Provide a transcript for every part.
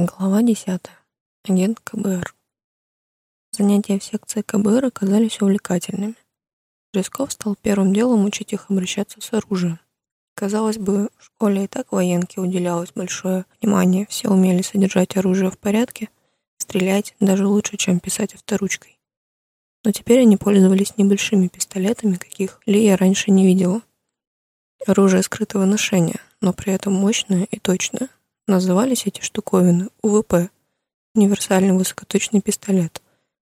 Глава 10. Агент КБР. Занятия в секции КБР оказались увлекательными. Рисков стал первым делом учить их обращаться с оружием. Казалось бы, в школе и так военке уделялось большое внимание, все умели содержать оружие в порядке, стрелять даже лучше, чем писать авторучкой. Но теперь они пользовались небольшими пистолетами, каких Лия раньше не видела. Оружие скрытого ношения, но при этом мощное и точное. Назывались эти штуковины УВП – универсальный высокоточный пистолет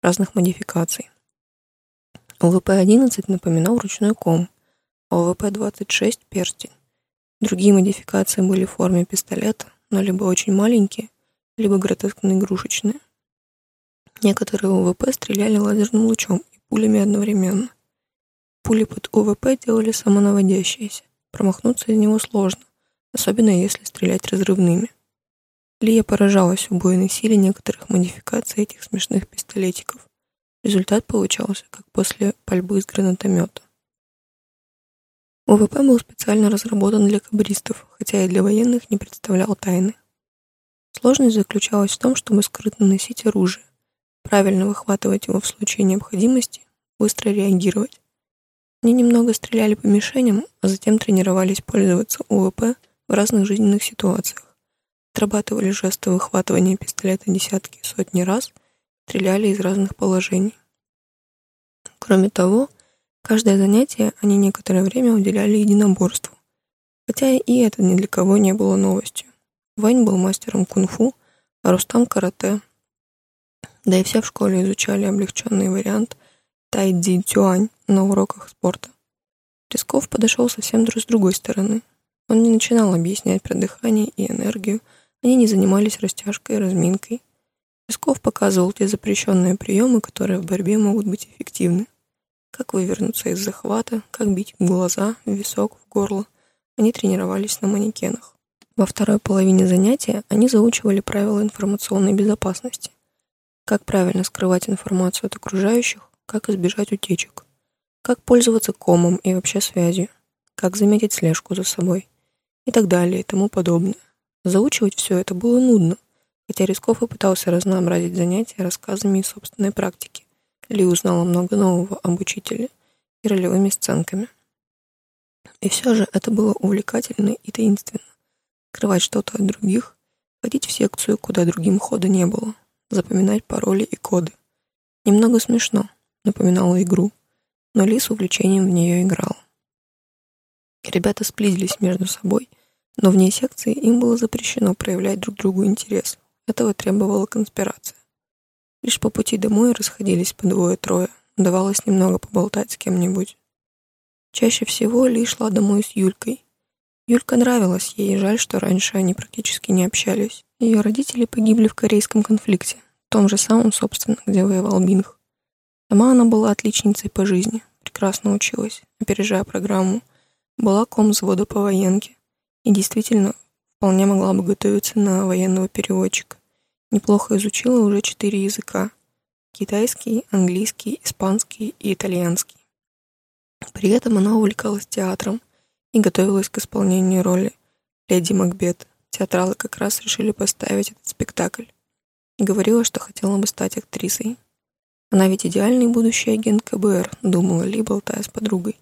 разных модификаций. УВП-11 напоминал ручной ком, а УВП-26 – перстень. Другие модификации были в форме пистолета, но либо очень маленькие, либо гротескно игрушечные. Некоторые УВП стреляли лазерным лучом и пулями одновременно. Пули под УВП делали самонаводящиеся. Промахнуться из него сложно особенно если стрелять разрывными. Лия поражалась убойной силе некоторых модификаций этих смешных пистолетиков. Результат получался, как после пальбы из гранатомета. УВП был специально разработан для кабристов, хотя и для военных не представлял тайны. Сложность заключалась в том, чтобы скрытно носить оружие, правильно выхватывать его в случае необходимости, быстро реагировать. Они немного стреляли по мишеням, а затем тренировались пользоваться УВП в разных жизненных ситуациях. Отрабатывали жесты выхватывания пистолета десятки и сотни раз, стреляли из разных положений. Кроме того, каждое занятие они некоторое время уделяли единоборству. Хотя и это ни для кого не было новостью. Вань был мастером кунг-фу, а Рустам — карате. Да и все в школе изучали облегченный вариант тай-дзи тюань на уроках спорта. Рисков подошел совсем с другой стороны. Он не начинал объяснять про дыхание и энергию, они не занимались растяжкой и разминкой. Песков показывал те запрещенные приемы, которые в борьбе могут быть эффективны. Как вывернуться из захвата, как бить в глаза, в висок, в горло. Они тренировались на манекенах. Во второй половине занятия они заучивали правила информационной безопасности. Как правильно скрывать информацию от окружающих, как избежать утечек. Как пользоваться комом и вообще связью. Как заметить слежку за собой и так далее и тому подобное. Заучивать все это было нудно, хотя Рисков и пытался разнообразить занятия рассказами из собственной практики. Ли узнала много нового об учителе и ролевыми сценками. И все же это было увлекательно и таинственно. Скрывать что-то от других, ходить в секцию, куда другим хода не было, запоминать пароли и коды. Немного смешно, напоминало игру, но Ли с увлечением в нее играл. Ребята сплизились между собой, но вне секции им было запрещено проявлять друг другу интерес. Этого требовала конспирация. Лишь по пути домой расходились по двое-трое, удавалось немного поболтать с кем-нибудь. Чаще всего Ли шла домой с Юлькой. Юлька нравилась ей, жаль, что раньше они практически не общались. Ее родители погибли в корейском конфликте, том же самом, собственно, где воевал Бинг. Сама она была отличницей по жизни, прекрасно училась, опережая программу, была ком взвода по военке и действительно вполне могла бы готовиться на военного переводчика. Неплохо изучила уже четыре языка – китайский, английский, испанский и итальянский. При этом она увлекалась театром и готовилась к исполнению роли леди Макбет. Театралы как раз решили поставить этот спектакль. И говорила, что хотела бы стать актрисой. Она ведь идеальный будущий агент КБР, думала Ли, болтая с подругой.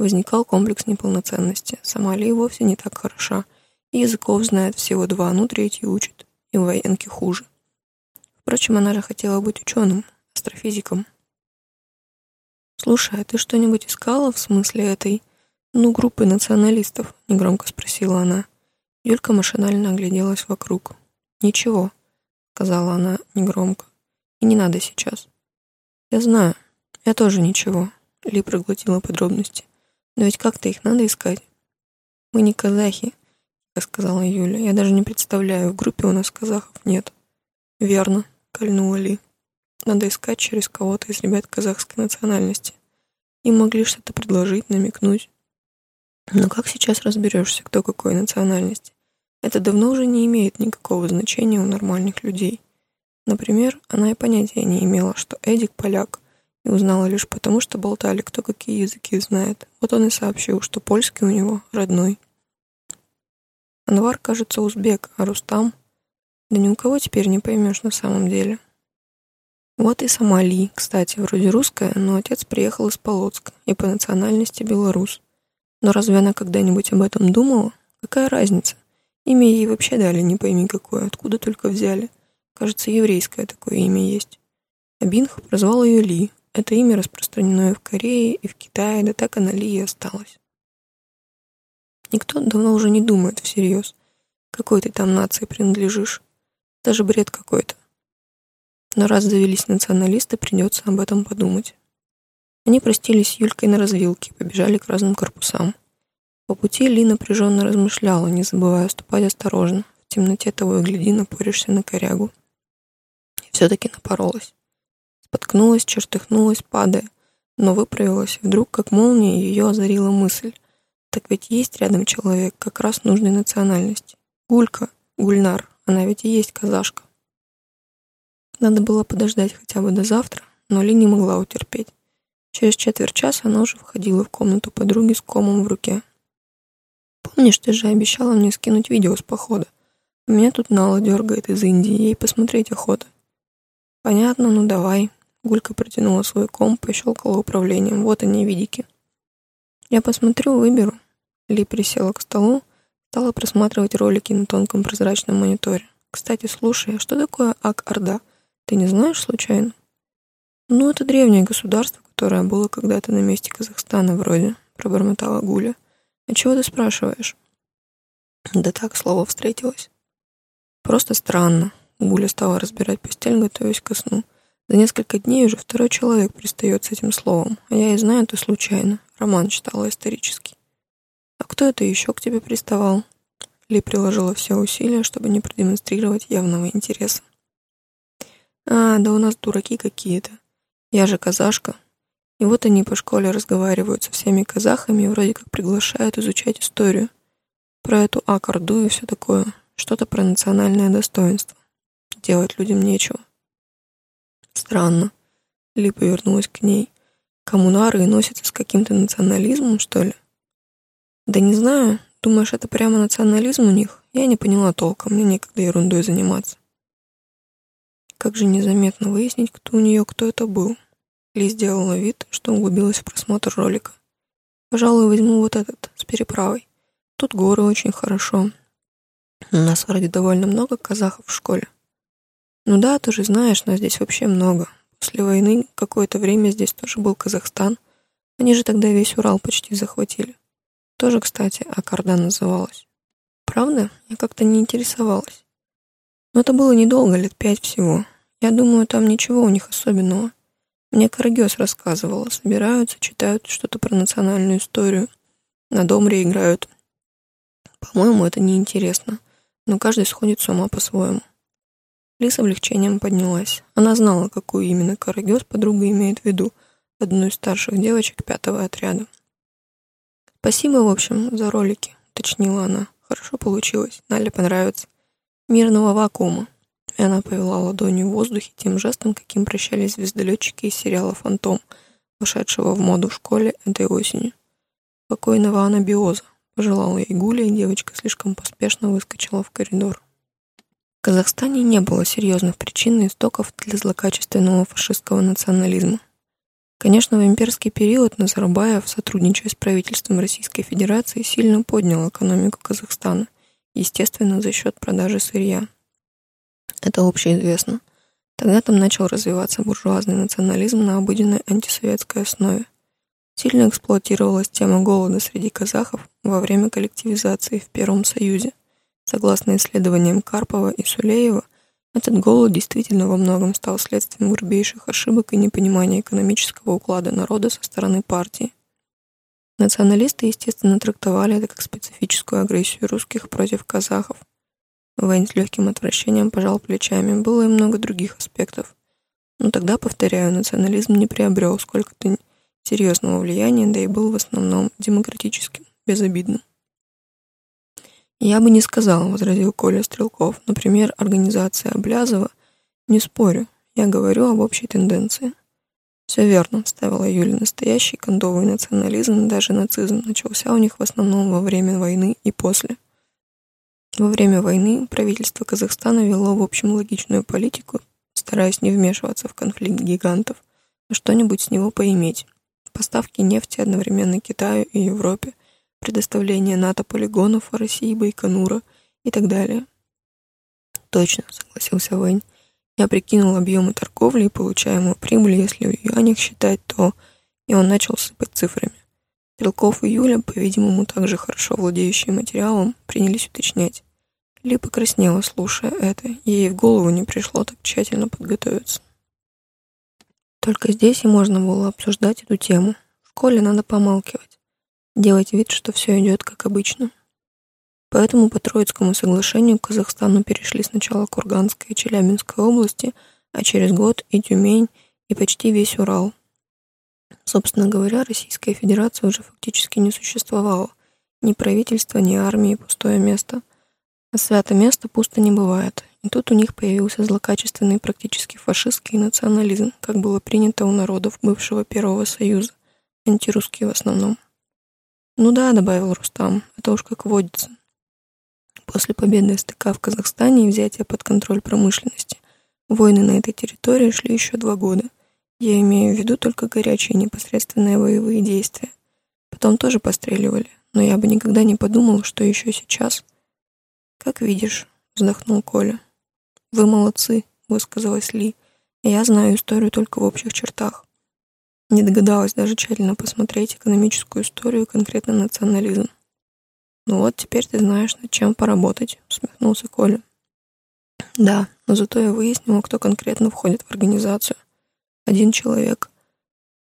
Возникал комплекс неполноценности. Сама Ли вовсе не так хороша. И языков знает всего два, ну третий учит. И в военке хуже. Впрочем, она же хотела быть ученым, астрофизиком. «Слушай, а ты что-нибудь искала в смысле этой, ну, группы националистов?» — негромко спросила она. Юлька машинально огляделась вокруг. «Ничего», — сказала она негромко. «И не надо сейчас». «Я знаю. Я тоже ничего», — Ли проглотила подробности. Но ведь как-то их надо искать. Мы не казахи, сказала Юля. Я даже не представляю, в группе у нас казахов нет. Верно, кольнула Ли. Надо искать через кого-то из ребят казахской национальности. Им могли что-то предложить, намекнуть. Но как сейчас разберешься, кто какой национальности? Это давно уже не имеет никакого значения у нормальных людей. Например, она и понятия не имела, что Эдик поляк, и узнала лишь потому, что болтали, кто какие языки знает. Вот он и сообщил, что польский у него родной. Анвар, кажется, узбек, а Рустам... Да ни у кого теперь не поймешь на самом деле. Вот и сама Ли, кстати, вроде русская, но отец приехал из Полоцка и по национальности белорус. Но разве она когда-нибудь об этом думала? Какая разница? Имя ей вообще дали, не пойми какое, откуда только взяли. Кажется, еврейское такое имя есть. А Бинх прозвал ее Ли. Это имя распространено и в Корее, и в Китае, да так она Ли и осталась. Никто давно уже не думает всерьез, какой ты там нации принадлежишь. Даже бред какой-то. Но раз завелись националисты, придется об этом подумать. Они простились с Юлькой на развилке побежали к разным корпусам. По пути Ли напряженно размышляла, не забывая ступать осторожно. В темноте того и гляди напоришься на корягу. И все-таки напоролась. Споткнулась, чертыхнулась, падая, но выправилась, вдруг, как молния, ее озарила мысль. Так ведь есть рядом человек как раз нужной национальности. Гулька, Гульнар, она ведь и есть казашка. Надо было подождать хотя бы до завтра, но Ли не могла утерпеть. Через четверть часа она уже входила в комнату подруги с комом в руке. «Помнишь, ты же обещала мне скинуть видео с похода? Меня тут Нала дергает из Индии, ей посмотреть охота». «Понятно, ну давай». Гулька протянула свой ком, пощелкала управлением. «Вот они, видики». «Я посмотрю, выберу». Ли присела к столу, Стала просматривать ролики на тонком прозрачном мониторе. Кстати, слушай, а что такое Ак-Орда? Ты не знаешь случайно? Ну, это древнее государство, которое было когда-то на месте Казахстана вроде, пробормотала Гуля. А чего ты спрашиваешь? Да так, слово встретилось. Просто странно. Гуля стала разбирать постель, готовясь ко сну. За несколько дней уже второй человек пристает с этим словом, а я и знаю это случайно. Роман читала исторический. «А кто это еще к тебе приставал?» Ли приложила все усилия, чтобы не продемонстрировать явного интереса. «А, да у нас дураки какие-то. Я же казашка. И вот они по школе разговаривают со всеми казахами и вроде как приглашают изучать историю. Про эту Акарду и все такое. Что-то про национальное достоинство. Делать людям нечего. Странно. Ли повернулась к ней. Коммунары и носятся с каким-то национализмом, что ли? Да не знаю. Думаешь, это прямо национализм у них? Я не поняла толком, мне некогда ерундой заниматься. Как же незаметно выяснить, кто у нее, кто это был. Ли сделала вид, что углубилась в просмотр ролика. Пожалуй, возьму вот этот, с переправой. Тут горы очень хорошо. У нас вроде довольно много казахов в школе. Ну да, ты же знаешь, но здесь вообще много. После войны какое-то время здесь тоже был Казахстан. Они же тогда весь Урал почти захватили. Тоже, кстати, Аккорда называлась. Правда? Я как-то не интересовалась. Но это было недолго, лет пять всего. Я думаю, там ничего у них особенного. Мне Карагес рассказывала. Собираются, читают что-то про национальную историю. На домре играют. По-моему, это неинтересно. Но каждый сходит с ума по-своему. Ли с облегчением поднялась. Она знала, какую именно Карагес подруга имеет в виду. Одну из старших девочек пятого отряда. «Спасибо, в общем, за ролики», — уточнила она. «Хорошо получилось. Нале понравится. Мирного вакуума». И она повела ладонью в воздухе тем жестом, каким прощались звездолетчики из сериала «Фантом», вошедшего в моду в школе этой осенью. «Спокойного анабиоза», — пожелала ей Гуля, и девочка слишком поспешно выскочила в коридор. В Казахстане не было серьезных причин и истоков для злокачественного фашистского национализма. Конечно, в имперский период Назарбаев, сотрудничая с правительством Российской Федерации, сильно поднял экономику Казахстана, естественно, за счет продажи сырья. Это общеизвестно. Тогда там начал развиваться буржуазный национализм на обыденной антисоветской основе. Сильно эксплуатировалась тема голода среди казахов во время коллективизации в Первом Союзе. Согласно исследованиям Карпова и Сулеева, этот голод действительно во многом стал следствием грубейших ошибок и непонимания экономического уклада народа со стороны партии. Националисты, естественно, трактовали это как специфическую агрессию русских против казахов. Вэнь с легким отвращением пожал плечами, было и много других аспектов. Но тогда, повторяю, национализм не приобрел сколько-то серьезного влияния, да и был в основном демократическим, безобидным. «Я бы не сказал», — возразил Коля Стрелков. «Например, организация Облязова. Не спорю, я говорю об общей тенденции». «Все верно», — ставила Юля. «Настоящий кондовый национализм, даже нацизм, начался у них в основном во время войны и после». Во время войны правительство Казахстана вело, в общем, логичную политику, стараясь не вмешиваться в конфликт гигантов, а что-нибудь с него поиметь. Поставки нефти одновременно Китаю и Европе, предоставление НАТО полигонов, России Байконура и так далее. Точно, согласился Вэнь. Я прикинул объемы торговли и получаемую прибыль, если в юанях считать, то... И он начал сыпать цифрами. Стрелков и Юля, по-видимому, также хорошо владеющие материалом, принялись уточнять. Ли покраснела, слушая это, ей в голову не пришло так тщательно подготовиться. Только здесь и можно было обсуждать эту тему. В школе надо помалкивать, делать вид, что все идет как обычно. Поэтому по Троицкому соглашению к Казахстану перешли сначала Курганская и Челябинская области, а через год и Тюмень, и почти весь Урал. Собственно говоря, Российская Федерация уже фактически не существовала. Ни правительства, ни армии, пустое место. А свято место пусто не бывает. И тут у них появился злокачественный практически фашистский национализм, как было принято у народов бывшего Первого Союза, антирусские в основном. «Ну да», — добавил Рустам, — «это уж как водится. После победы СТК в Казахстане и взятия под контроль промышленности войны на этой территории шли еще два года. Я имею в виду только горячие непосредственные боевые действия. Потом тоже постреливали, но я бы никогда не подумал, что еще сейчас. «Как видишь», — вздохнул Коля. «Вы молодцы», — высказалась Ли. «Я знаю историю только в общих чертах. Не догадалась даже тщательно посмотреть экономическую историю, конкретно национализм. «Ну вот, теперь ты знаешь, над чем поработать», — усмехнулся Коля. «Да, но зато я выяснила, кто конкретно входит в организацию. Один человек».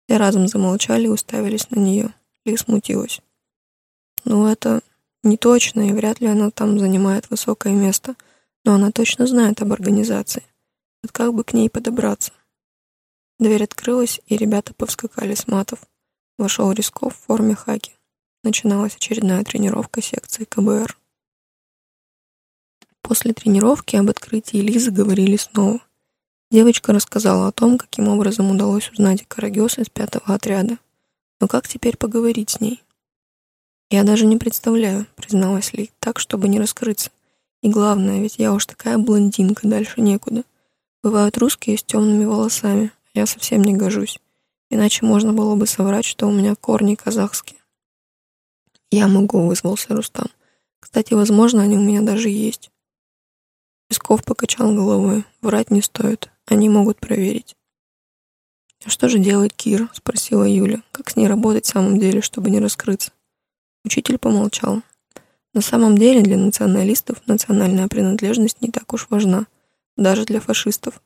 Все разом замолчали и уставились на нее. Ли смутилась. «Ну, это не точно, и вряд ли она там занимает высокое место, но она точно знает об организации. Вот как бы к ней подобраться?» Дверь открылась, и ребята повскакали с матов. Вошел Рисков в форме хаки начиналась очередная тренировка секции КБР. После тренировки об открытии Лизы говорили снова. Девочка рассказала о том, каким образом удалось узнать Карагёс из пятого отряда. Но как теперь поговорить с ней? «Я даже не представляю», — призналась Ли, так, чтобы не раскрыться. «И главное, ведь я уж такая блондинка, дальше некуда. Бывают русские с темными волосами, я совсем не гожусь. Иначе можно было бы соврать, что у меня корни казахские. «Я могу», — вызвался Рустам. «Кстати, возможно, они у меня даже есть». Песков покачал головой. «Врать не стоит. Они могут проверить». «А что же делает Кир?» — спросила Юля. «Как с ней работать в самом деле, чтобы не раскрыться?» Учитель помолчал. На самом деле для националистов национальная принадлежность не так уж важна, даже для фашистов.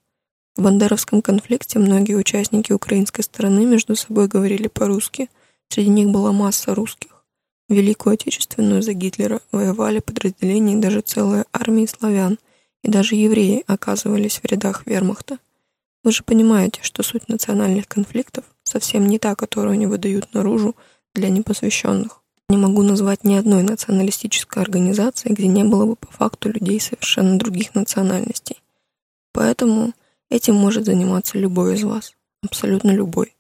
В бандеровском конфликте многие участники украинской стороны между собой говорили по-русски, среди них была масса русских. Великую Отечественную за Гитлера воевали подразделения и даже целые армии славян, и даже евреи оказывались в рядах вермахта. Вы же понимаете, что суть национальных конфликтов совсем не та, которую они выдают наружу для непосвященных. Не могу назвать ни одной националистической организации, где не было бы по факту людей совершенно других национальностей. Поэтому этим может заниматься любой из вас. Абсолютно любой.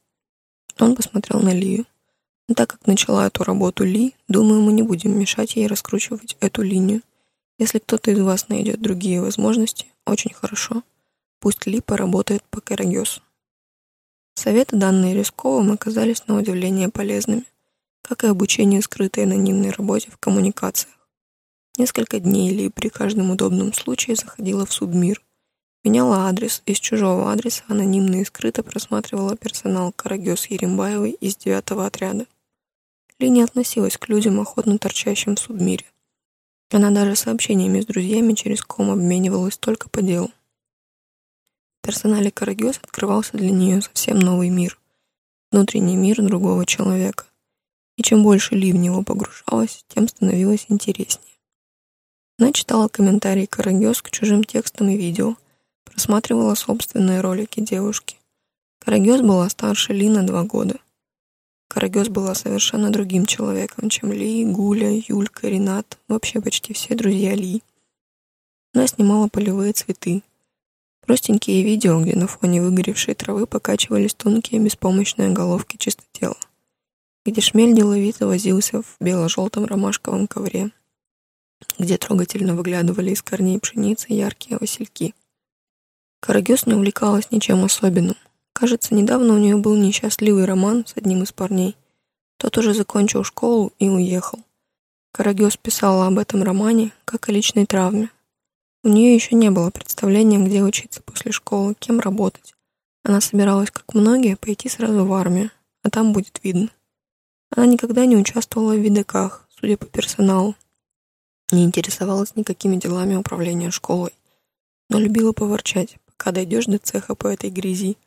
Он посмотрел на Лию. Но так как начала эту работу Ли, думаю, мы не будем мешать ей раскручивать эту линию. Если кто-то из вас найдет другие возможности, очень хорошо. Пусть Ли поработает по Карагесу. Советы, данные Рисковым, оказались на удивление полезными, как и обучение скрытой анонимной работе в коммуникациях. Несколько дней Ли при каждом удобном случае заходила в Судмир, меняла адрес, из чужого адреса анонимно и скрыто просматривала персонал Карагес Ерембаевой из девятого отряда. Ли не относилась к людям, охотно торчащим в судмире. Она даже сообщениями с друзьями через ком обменивалась только по делу. В персонале Карагёс открывался для нее совсем новый мир. Внутренний мир другого человека. И чем больше Ли в него погружалась, тем становилось интереснее. Она читала комментарии Карагёс к чужим текстам и видео, просматривала собственные ролики девушки. Карагёс была старше Ли на два года — Карагёс была совершенно другим человеком, чем Ли, Гуля, Юлька, Ренат, вообще почти все друзья Ли. Она снимала полевые цветы. Простенькие видео, где на фоне выгоревшей травы покачивались тонкие беспомощные головки чистотела. Где шмель деловито возился в бело-желтом ромашковом ковре. где трогательно выглядывали из корней пшеницы яркие васильки. Карагёс не увлекалась ничем особенным. Кажется, недавно у нее был несчастливый роман с одним из парней. Тот уже закончил школу и уехал. Карагёс писала об этом романе как о личной травме. У нее еще не было представления, где учиться после школы, кем работать. Она собиралась, как многие, пойти сразу в армию, а там будет видно. Она никогда не участвовала в видаках, судя по персоналу. Не интересовалась никакими делами управления школой, но любила поворчать, пока дойдешь до цеха по этой грязи.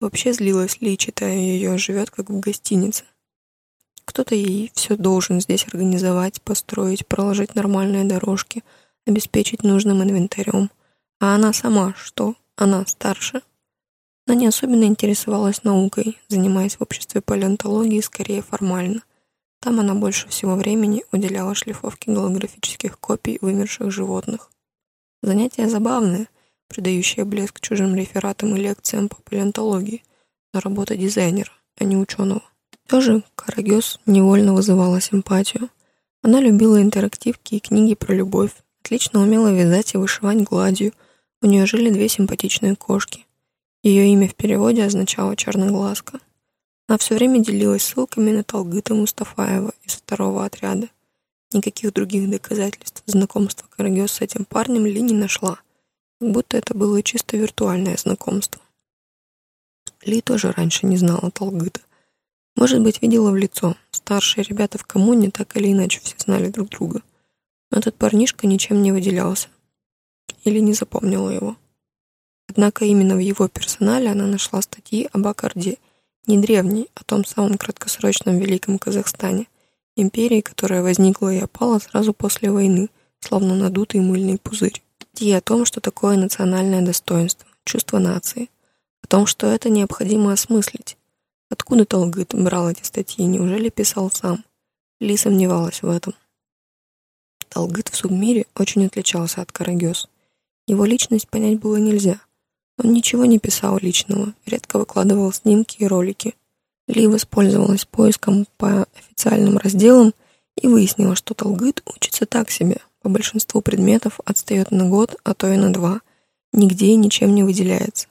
Вообще злилась Ли, читая ее, живет как в гостинице. Кто-то ей все должен здесь организовать, построить, проложить нормальные дорожки, обеспечить нужным инвентарем. А она сама что? Она старше. Она не особенно интересовалась наукой, занимаясь в обществе палеонтологии скорее формально. Там она больше всего времени уделяла шлифовке голографических копий вымерших животных. Занятия забавные, придающие блеск чужим рефератам и лекциям по палеонтологии, но работа дизайнера, а не ученого. Все же Карагес невольно вызывала симпатию. Она любила интерактивки и книги про любовь, отлично умела вязать и вышивать гладью. У нее жили две симпатичные кошки. Ее имя в переводе означало «черноглазка». Она все время делилась ссылками на Талгыта Мустафаева из второго отряда. Никаких других доказательств знакомства Карагес с этим парнем Ли не нашла, будто это было чисто виртуальное знакомство. Ли тоже раньше не знала Талгыта. Может быть, видела в лицо. Старшие ребята в коммуне так или иначе все знали друг друга. Но этот парнишка ничем не выделялся. Или не запомнила его. Однако именно в его персонале она нашла статьи об Аккорде, не древней, о том самом краткосрочном Великом Казахстане, империи, которая возникла и опала сразу после войны, словно надутый мыльный пузырь. Статьи о том, что такое национальное достоинство, чувство нации, о том, что это необходимо осмыслить. Откуда Толгыт брал эти статьи, неужели писал сам? Ли сомневалась в этом. Толгыт в субмире очень отличался от Карагёс. Его личность понять было нельзя. Он ничего не писал личного, редко выкладывал снимки и ролики. Ли воспользовалась поиском по официальным разделам и выяснила, что Талгыт учится так себе. По большинству предметов отстает на год, а то и на два. Нигде и ничем не выделяется.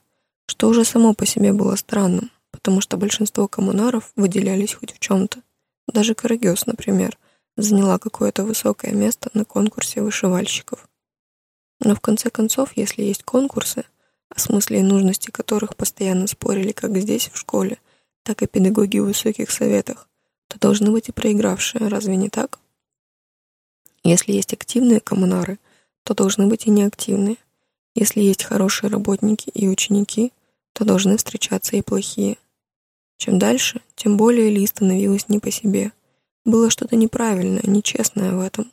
Что уже само по себе было странным, потому что большинство коммунаров выделялись хоть в чем-то. Даже Карагес, например, заняла какое-то высокое место на конкурсе вышивальщиков. Но в конце концов, если есть конкурсы – о смысле и нужности которых постоянно спорили как здесь, в школе, так и педагоги в высоких советах, то должны быть и проигравшие, разве не так? Если есть активные коммунары, то должны быть и неактивные. Если есть хорошие работники и ученики, то должны встречаться и плохие. Чем дальше, тем более Ли становилась не по себе. Было что-то неправильное, нечестное в этом.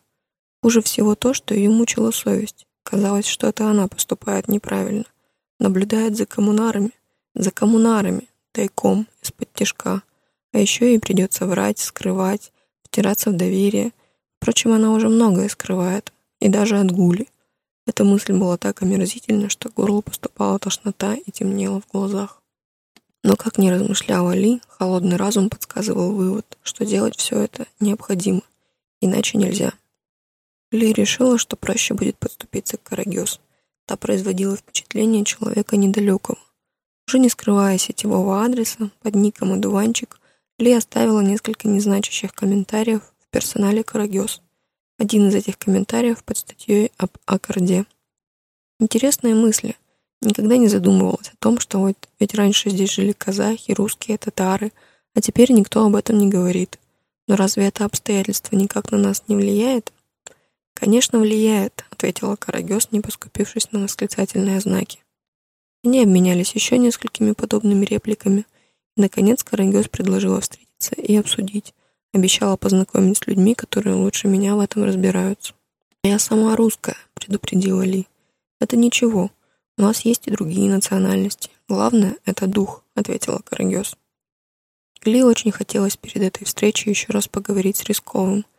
Хуже всего то, что ее мучила совесть. Казалось, что это она поступает неправильно наблюдает за коммунарами, за коммунарами, тайком, из-под тяжка. А еще ей придется врать, скрывать, втираться в доверие. Впрочем, она уже многое скрывает, и даже от Гули. Эта мысль была так омерзительна, что горло поступала тошнота и темнело в глазах. Но как ни размышляла Ли, холодный разум подсказывал вывод, что делать все это необходимо, иначе нельзя. Ли решила, что проще будет подступиться к Карагёс. Та производила впечатление человека недалекого. Уже не скрывая сетевого адреса, под ником «Одуванчик», Ли оставила несколько незначащих комментариев персонале «Карагёс». Один из этих комментариев под статьей об аккорде. Интересные мысли. Никогда не задумывалась о том, что вот ведь раньше здесь жили казахи, русские, татары, а теперь никто об этом не говорит. Но разве это обстоятельство никак на нас не влияет? «Конечно, влияет», — ответила Карагёс, не поскупившись на восклицательные знаки. Они обменялись еще несколькими подобными репликами. Наконец, Карагёс предложила встретиться и обсудить. Обещала познакомить с людьми, которые лучше меня в этом разбираются. «Я сама русская», — предупредила Ли. «Это ничего. У нас есть и другие национальности. Главное — это дух», — ответила Карагёс. Ли очень хотелось перед этой встречей еще раз поговорить с Рисковым —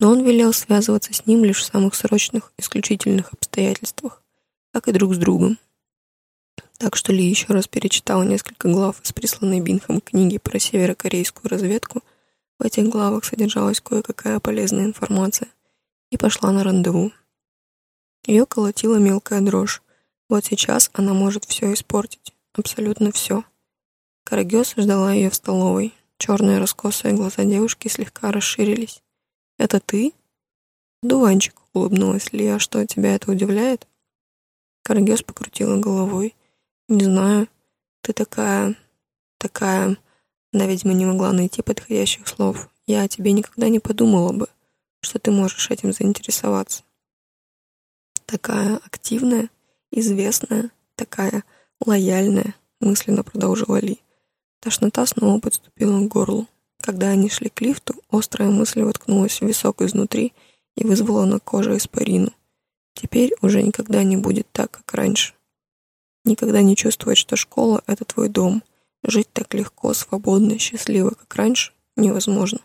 но он велел связываться с ним лишь в самых срочных, исключительных обстоятельствах, как и друг с другом. Так что Ли еще раз перечитала несколько глав из присланной Бинхом книги про северокорейскую разведку. В этих главах содержалась кое-какая полезная информация. и пошла на рандеву. Ее колотила мелкая дрожь. Вот сейчас она может все испортить. Абсолютно все. Карагес ждала ее в столовой. Черные раскосые глаза девушки слегка расширились. «Это ты?» «Дуванчик», — улыбнулась Лия. «А что, тебя это удивляет?» Карагес покрутила головой. «Не знаю. Ты такая... такая...» Она, видимо, не могла найти подходящих слов. «Я о тебе никогда не подумала бы, что ты можешь этим заинтересоваться». «Такая активная, известная, такая лояльная», мысленно продолжила Ли. Тошнота снова подступила к горлу. Когда они шли к лифту, острая мысль воткнулась в висок изнутри и вызвала на коже испарину. Теперь уже никогда не будет так, как раньше. Никогда не чувствовать, что школа — это твой дом. Жить так легко, свободно, счастливо, как раньше, невозможно.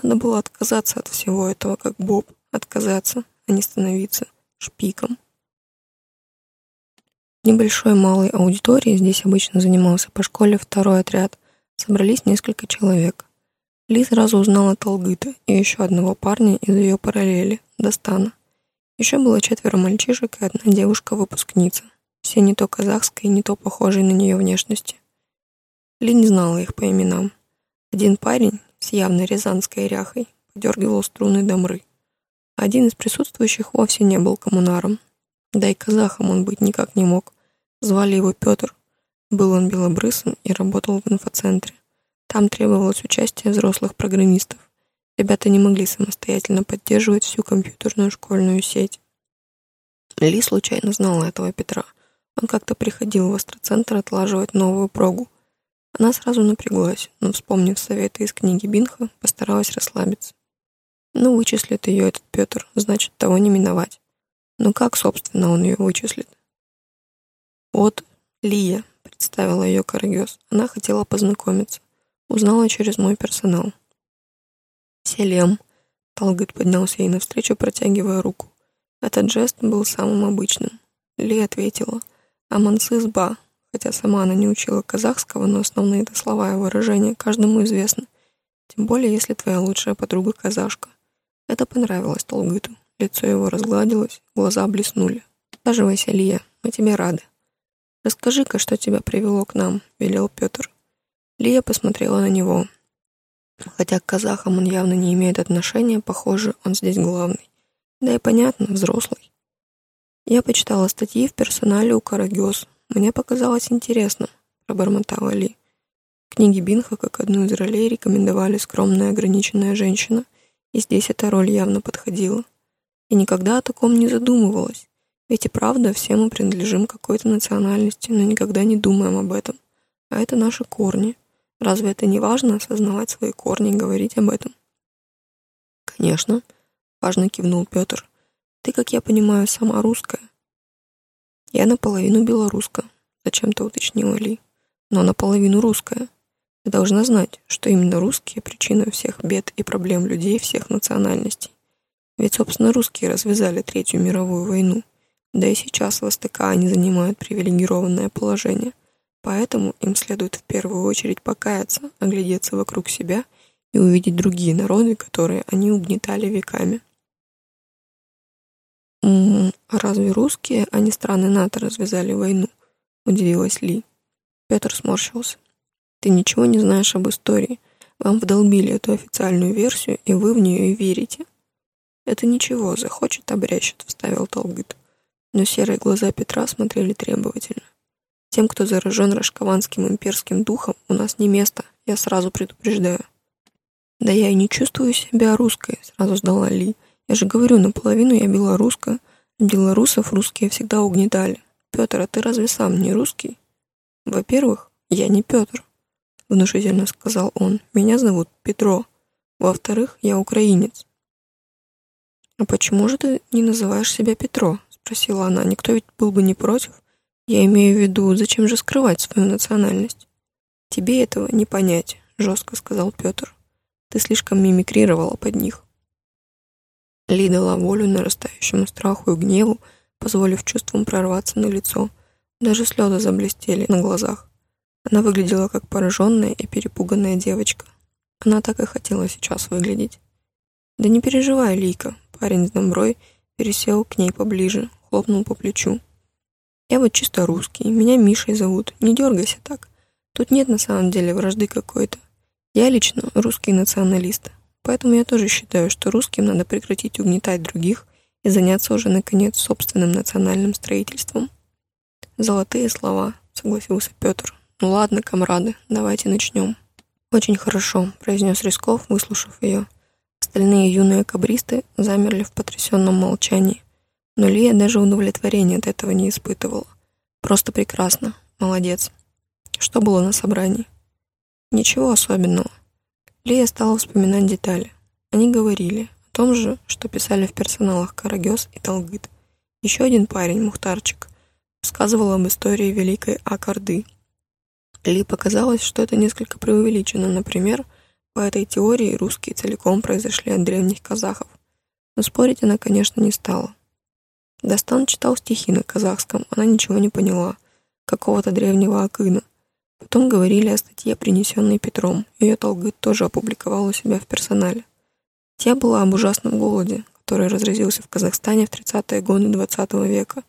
Надо было отказаться от всего этого, как Боб. Отказаться, а не становиться шпиком. В небольшой малой аудитории, здесь обычно занимался по школе второй отряд, собрались несколько человек. Ли сразу узнала Талгыта и еще одного парня из ее параллели, Дастана. Еще было четверо мальчишек и одна девушка-выпускница, все не то казахской, не то похожей на нее внешности. Ли не знала их по именам. Один парень с явно рязанской ряхой подергивал струны домры. Один из присутствующих вовсе не был коммунаром. Да и казахом он быть никак не мог. Звали его Петр. Был он белобрысым и работал в инфоцентре. Там требовалось участие взрослых программистов. Ребята не могли самостоятельно поддерживать всю компьютерную школьную сеть. Ли случайно знала этого Петра. Он как-то приходил в астроцентр отлаживать новую прогу. Она сразу напряглась, но, вспомнив советы из книги Бинха, постаралась расслабиться. Ну, вычислит ее этот Петр, значит, того не миновать. Но как, собственно, он ее вычислит? Вот Лия, представила ее Карагес. Она хотела познакомиться. Узнала через мой персонал. Селем. Талгыт поднялся ей навстречу, протягивая руку. Этот жест был самым обычным. Ли ответила. Амансызба. Хотя сама она не учила казахского, но основные это слова и выражения каждому известны. Тем более, если твоя лучшая подруга казашка. Это понравилось Толгыту. Лицо его разгладилось, глаза блеснули. «Саживайся, Лия, мы тебе рады». «Расскажи-ка, что тебя привело к нам», — велел Петр. Лия посмотрела на него. Хотя к казахам он явно не имеет отношения, похоже, он здесь главный. Да и понятно, взрослый. Я почитала статьи в персонале у Карагёс. Мне показалось интересно, пробормотала Ли. Книги Бинха как одну из ролей рекомендовали скромная ограниченная женщина, и здесь эта роль явно подходила. И никогда о таком не задумывалась. Ведь и правда, все мы принадлежим какой-то национальности, но никогда не думаем об этом. А это наши корни. Разве это не важно осознавать свои корни и говорить об этом? Конечно, важно кивнул Петр. Ты, как я понимаю, сама русская. Я наполовину белоруска, зачем-то уточнила Ли. Но наполовину русская. Ты должна знать, что именно русские — причина всех бед и проблем людей всех национальностей. Ведь, собственно, русские развязали Третью мировую войну. Да и сейчас в СТК они занимают привилегированное положение. Поэтому им следует в первую очередь покаяться, оглядеться вокруг себя и увидеть другие народы, которые они угнетали веками. «М -м, а разве русские, а не страны НАТО развязали войну?» — удивилась Ли. Петр сморщился. «Ты ничего не знаешь об истории. Вам вдолбили эту официальную версию, и вы в нее и верите». «Это ничего, захочет, обрящет», — вставил Толгыт. Но серые глаза Петра смотрели требовательно. «Тем, кто заражен рашкованским имперским духом, у нас не место, я сразу предупреждаю». «Да я и не чувствую себя русской», — сразу сдала Ли. «Я же говорю, наполовину я белоруска. Белорусов русские всегда угнетали. Петр, а ты разве сам не русский?» «Во-первых, я не Петр», — внушительно сказал он. «Меня зовут Петро. Во-вторых, я украинец. «А почему же ты не называешь себя Петро?» — спросила она. «Никто ведь был бы не против. Я имею в виду, зачем же скрывать свою национальность?» «Тебе этого не понять», — жестко сказал Петр. «Ты слишком мимикрировала под них». Ли дала волю нарастающему страху и гневу, позволив чувствам прорваться на лицо. Даже слезы заблестели на глазах. Она выглядела как пораженная и перепуганная девочка. Она так и хотела сейчас выглядеть. «Да не переживай, Лика», парень с домброй пересел к ней поближе, хлопнул по плечу. «Я вот чисто русский, меня Мишей зовут, не дергайся так. Тут нет на самом деле вражды какой-то. Я лично русский националист, поэтому я тоже считаю, что русским надо прекратить угнетать других и заняться уже, наконец, собственным национальным строительством». «Золотые слова», — согласился Петр. «Ну ладно, комрады, давайте начнем». «Очень хорошо», — произнес Рисков, выслушав ее. Остальные юные кабристы замерли в потрясенном молчании. Но Лия даже удовлетворения от этого не испытывала. Просто прекрасно. Молодец. Что было на собрании? Ничего особенного. Лия стала вспоминать детали. Они говорили о том же, что писали в персоналах Карагёс и Талгыт. Еще один парень, Мухтарчик, рассказывал об истории Великой Акарды. Ли показалось, что это несколько преувеличено. Например, по этой теории русские целиком произошли от древних казахов. Но спорить она, конечно, не стала. Достан читал стихи на казахском, она ничего не поняла. Какого-то древнего акына. Потом говорили о статье, принесенной Петром. Ее Толгыт тоже опубликовал у себя в персонале. Статья была об ужасном голоде, который разразился в Казахстане в 30-е годы XX века.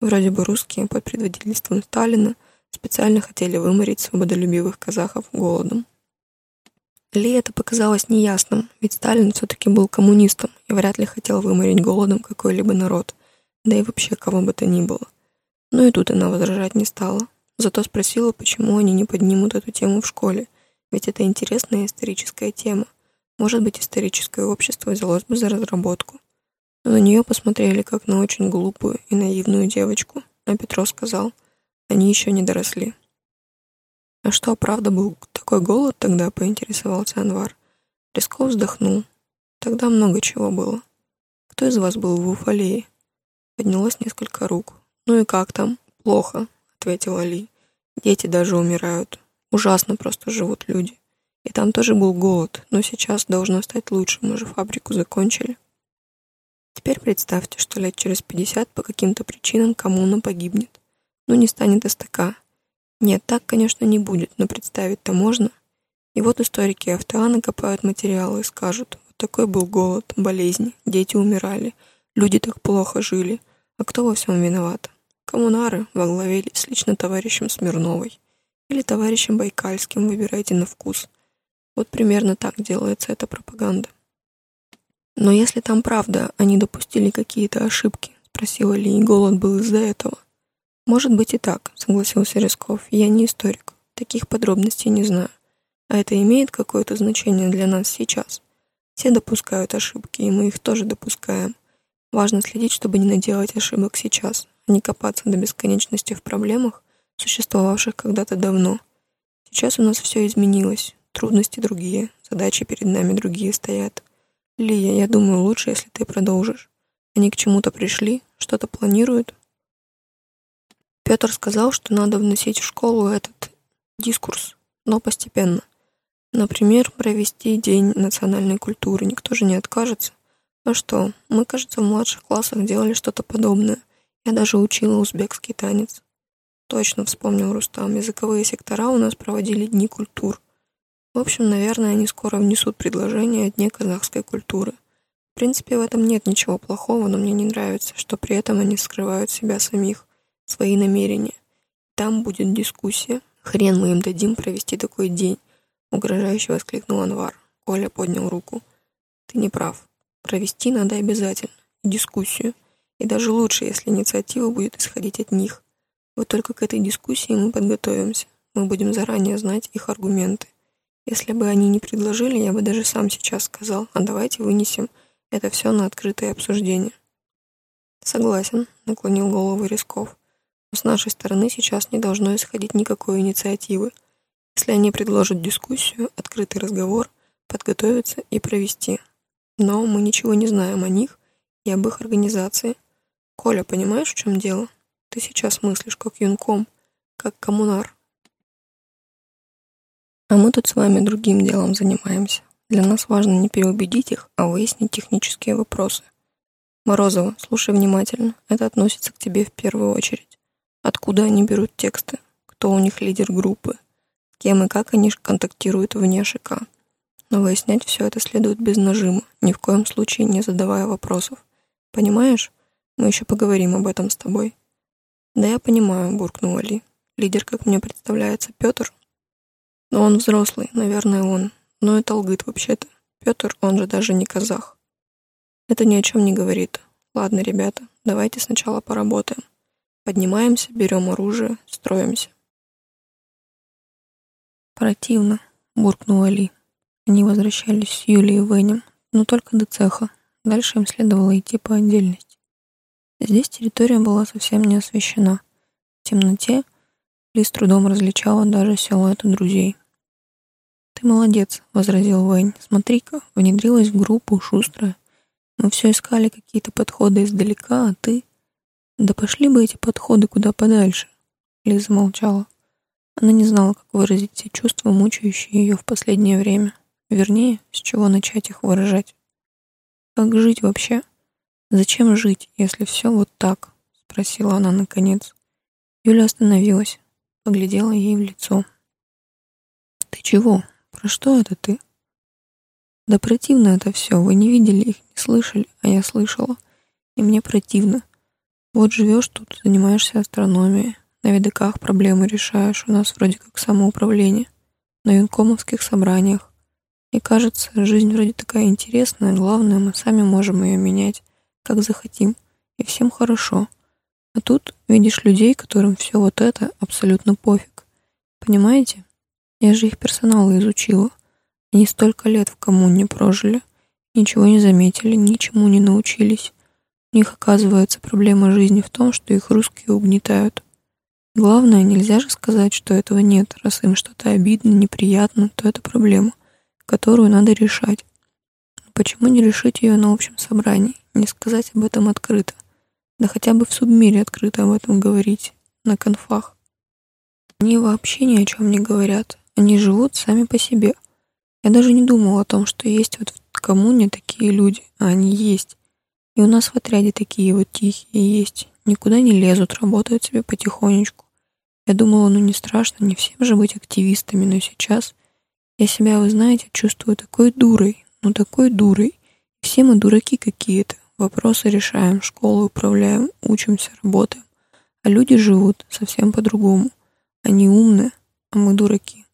Вроде бы русские под предводительством Сталина специально хотели выморить свободолюбивых казахов голодом. Ли это показалось неясным, ведь Сталин все-таки был коммунистом и вряд ли хотел выморить голодом какой-либо народ, да и вообще кого бы то ни было. Но и тут она возражать не стала. Зато спросила, почему они не поднимут эту тему в школе, ведь это интересная историческая тема. Может быть, историческое общество взялось бы за разработку. Но на нее посмотрели как на очень глупую и наивную девочку, а Петро сказал, они еще не доросли. «А что, правда был такой голод тогда?» — поинтересовался Анвар. Рисков вздохнул. «Тогда много чего было. Кто из вас был в Уфалее?» Поднялось несколько рук. «Ну и как там?» «Плохо», — ответил Али. «Дети даже умирают. Ужасно просто живут люди. И там тоже был голод, но сейчас должно стать лучше, мы же фабрику закончили». Теперь представьте, что лет через пятьдесят по каким-то причинам коммуна погибнет. Ну, не станет СТК, нет, так, конечно, не будет, но представить-то можно. И вот историки Автоана копают материалы и скажут, вот такой был голод, болезни, дети умирали, люди так плохо жили. А кто во всем виноват? Коммунары во главе с лично товарищем Смирновой. Или товарищем Байкальским, выбирайте на вкус. Вот примерно так делается эта пропаганда. Но если там правда, они допустили какие-то ошибки, спросила Ли, и голод был из-за этого – «Может быть и так», — согласился Рисков. «Я не историк. Таких подробностей не знаю. А это имеет какое-то значение для нас сейчас. Все допускают ошибки, и мы их тоже допускаем. Важно следить, чтобы не наделать ошибок сейчас, не копаться до бесконечности в проблемах, существовавших когда-то давно. Сейчас у нас все изменилось. Трудности другие, задачи перед нами другие стоят. Лия, я думаю, лучше, если ты продолжишь. Они к чему-то пришли, что-то планируют, Петр сказал, что надо вносить в школу этот дискурс, но постепенно. Например, провести День национальной культуры. Никто же не откажется. А что, мы, кажется, в младших классах делали что-то подобное. Я даже учила узбекский танец. Точно вспомнил Рустам. Языковые сектора у нас проводили дни культур. В общем, наверное, они скоро внесут предложение о Дне казахской культуры. В принципе, в этом нет ничего плохого, но мне не нравится, что при этом они скрывают себя самих свои намерения. Там будет дискуссия. Хрен мы им дадим провести такой день, угрожающе воскликнул Анвар. Коля поднял руку. Ты не прав. Провести надо обязательно. Дискуссию. И даже лучше, если инициатива будет исходить от них. Вот только к этой дискуссии мы подготовимся. Мы будем заранее знать их аргументы. Если бы они не предложили, я бы даже сам сейчас сказал, а давайте вынесем это все на открытое обсуждение. Согласен, наклонил голову Рисков. Но с нашей стороны сейчас не должно исходить никакой инициативы. Если они предложат дискуссию, открытый разговор, подготовиться и провести. Но мы ничего не знаем о них и об их организации. Коля, понимаешь, в чем дело? Ты сейчас мыслишь как юнком, как коммунар. А мы тут с вами другим делом занимаемся. Для нас важно не переубедить их, а выяснить технические вопросы. Морозова, слушай внимательно. Это относится к тебе в первую очередь. Откуда они берут тексты? Кто у них лидер группы? Кем и как они контактируют вне ШК? Но выяснять все это следует без нажима, ни в коем случае не задавая вопросов. Понимаешь? Мы еще поговорим об этом с тобой. Да я понимаю, буркнула Ли. Лидер, как мне представляется, Петр. Но он взрослый, наверное, он. Но это лгыт вообще-то. Петр, он же даже не казах. Это ни о чем не говорит. Ладно, ребята, давайте сначала поработаем. Поднимаемся, берем оружие, строимся. Противно, буркнула Ли. Они возвращались с Юлей и Венем, но только до цеха. Дальше им следовало идти по отдельности. Здесь территория была совсем не освещена. В темноте Ли с трудом различала даже силуэты друзей. «Ты молодец», — возразил Вэнь. «Смотри-ка, внедрилась в группу, шустрая. Мы все искали какие-то подходы издалека, а ты...» «Да пошли бы эти подходы куда подальше», — Лиза молчала. Она не знала, как выразить те чувства, мучающие ее в последнее время. Вернее, с чего начать их выражать. Как жить вообще? Зачем жить, если все вот так? Спросила она наконец. Юля остановилась, поглядела ей в лицо. Ты чего? Про что это ты? Да противно это все. Вы не видели их, не слышали, а я слышала. И мне противно. Вот живешь тут, занимаешься астрономией, на видоках проблемы решаешь, у нас вроде как самоуправление, на юнкомовских собраниях. И кажется, жизнь вроде такая интересная, главное, мы сами можем ее менять как захотим, и всем хорошо. А тут видишь людей, которым все вот это абсолютно пофиг. Понимаете? Я же их персонал изучила. Они столько лет в коммуне прожили, ничего не заметили, ничему не научились. У них, оказывается, проблема жизни в том, что их русские угнетают. Главное, нельзя же сказать, что этого нет. Раз им что-то обидно, неприятно, то это проблема, которую надо решать. Почему не решить ее на общем собрании, не сказать об этом открыто? Да хотя бы в судмире открыто об этом говорить, на конфах. Они вообще ни о чем не говорят. Они живут сами по себе. Я даже не думал о том, что есть вот в коммуне такие люди, а они есть. И у нас в отряде такие вот тихие есть. Никуда не лезут, работают себе потихонечку. Я думала, ну не страшно, не всем же быть активистами, но сейчас я себя, вы знаете, чувствую такой дурой, ну такой дурой. Все мы дураки какие-то. Вопросы решаем, школу управляем, учимся, работаем. А люди живут совсем по-другому. Они умные, а мы дураки.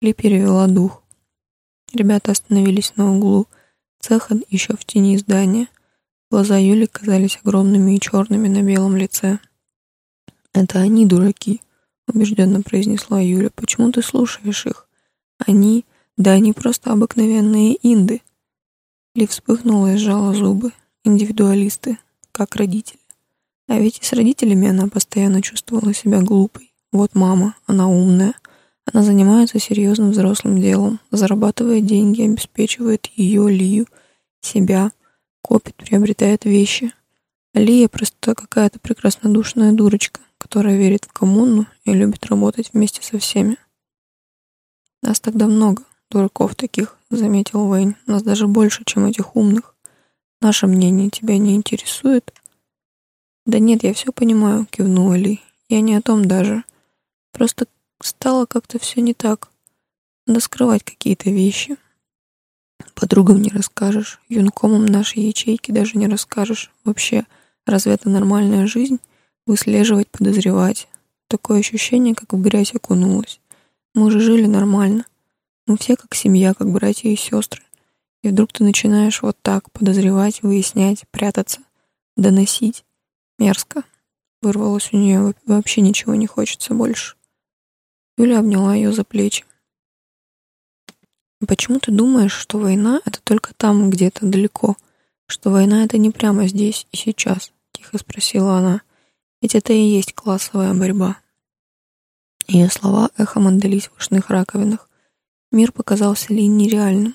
Ли перевела дух. Ребята остановились на углу цеха еще в тени здания. Глаза Юли казались огромными и черными на белом лице. «Это они дураки», — убежденно произнесла Юля. «Почему ты слушаешь их? Они да они просто обыкновенные инды. Ли вспыхнула и сжала зубы. Индивидуалисты, как родители. А ведь и с родителями она постоянно чувствовала себя глупой. Вот мама, она умная. Она занимается серьезным взрослым делом, зарабатывает деньги, обеспечивает ее, Лию, себя, копит, приобретает вещи. Лия просто какая-то прекраснодушная дурочка, которая верит в коммуну и любит работать вместе со всеми. Нас тогда много, Дураков таких, заметил Вейн. Нас даже больше, чем этих умных. Наше мнение тебя не интересует? Да нет, я все понимаю, кивнула Ли. Я не о том даже. Просто стало как-то все не так. Надо скрывать какие-то вещи. Подругам не расскажешь, юнкомам нашей ячейки даже не расскажешь. Вообще, разве это нормальная жизнь? Выслеживать, подозревать. Такое ощущение, как в грязь окунулась. Мы же жили нормально. Мы все как семья, как братья и сестры. И вдруг ты начинаешь вот так подозревать, выяснять, прятаться, доносить. Мерзко. Вырвалось у нее, вообще ничего не хочется больше. Юля обняла ее за плечи. «Почему ты думаешь, что война — это только там, где-то далеко? Что война — это не прямо здесь и сейчас?» — тихо спросила она. «Ведь это и есть классовая борьба». Ее слова эхом отдались в ушных раковинах. Мир показался Ли нереальным.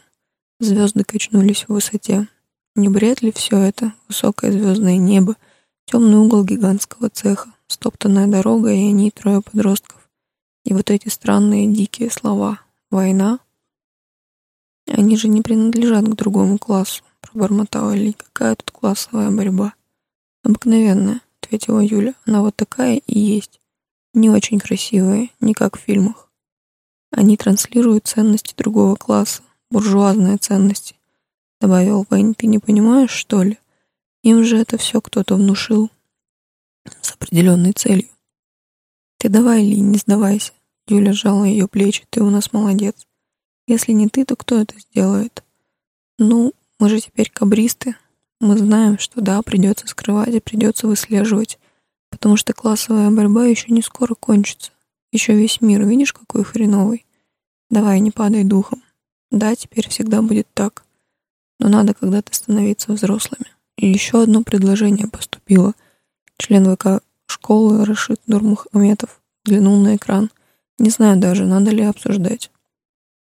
Звезды качнулись в высоте. Не бред ли все это? Высокое звездное небо, темный угол гигантского цеха, стоптанная дорога и они, трое подростков. И вот эти странные дикие слова. Война? Они же не принадлежат к другому классу, пробормотала Ли. Какая тут классовая борьба? Обыкновенная, ответила Юля. Она вот такая и есть. Не очень красивая, не как в фильмах. Они транслируют ценности другого класса, буржуазные ценности. Добавил Вэнь, ты не понимаешь, что ли? Им же это все кто-то внушил с определенной целью. Ты давай, Ли, не сдавайся. Юля сжала ее плечи. Ты у нас молодец. Если не ты, то кто это сделает? Ну, мы же теперь кабристы. Мы знаем, что да, придется скрывать и придется выслеживать, потому что классовая борьба еще не скоро кончится. Еще весь мир, видишь, какой хреновый. Давай, не падай духом. Да, теперь всегда будет так. Но надо когда-то становиться взрослыми. И еще одно предложение поступило. Член ВК школы Рашид Нурмухаметов взглянул на экран. Не знаю даже, надо ли обсуждать.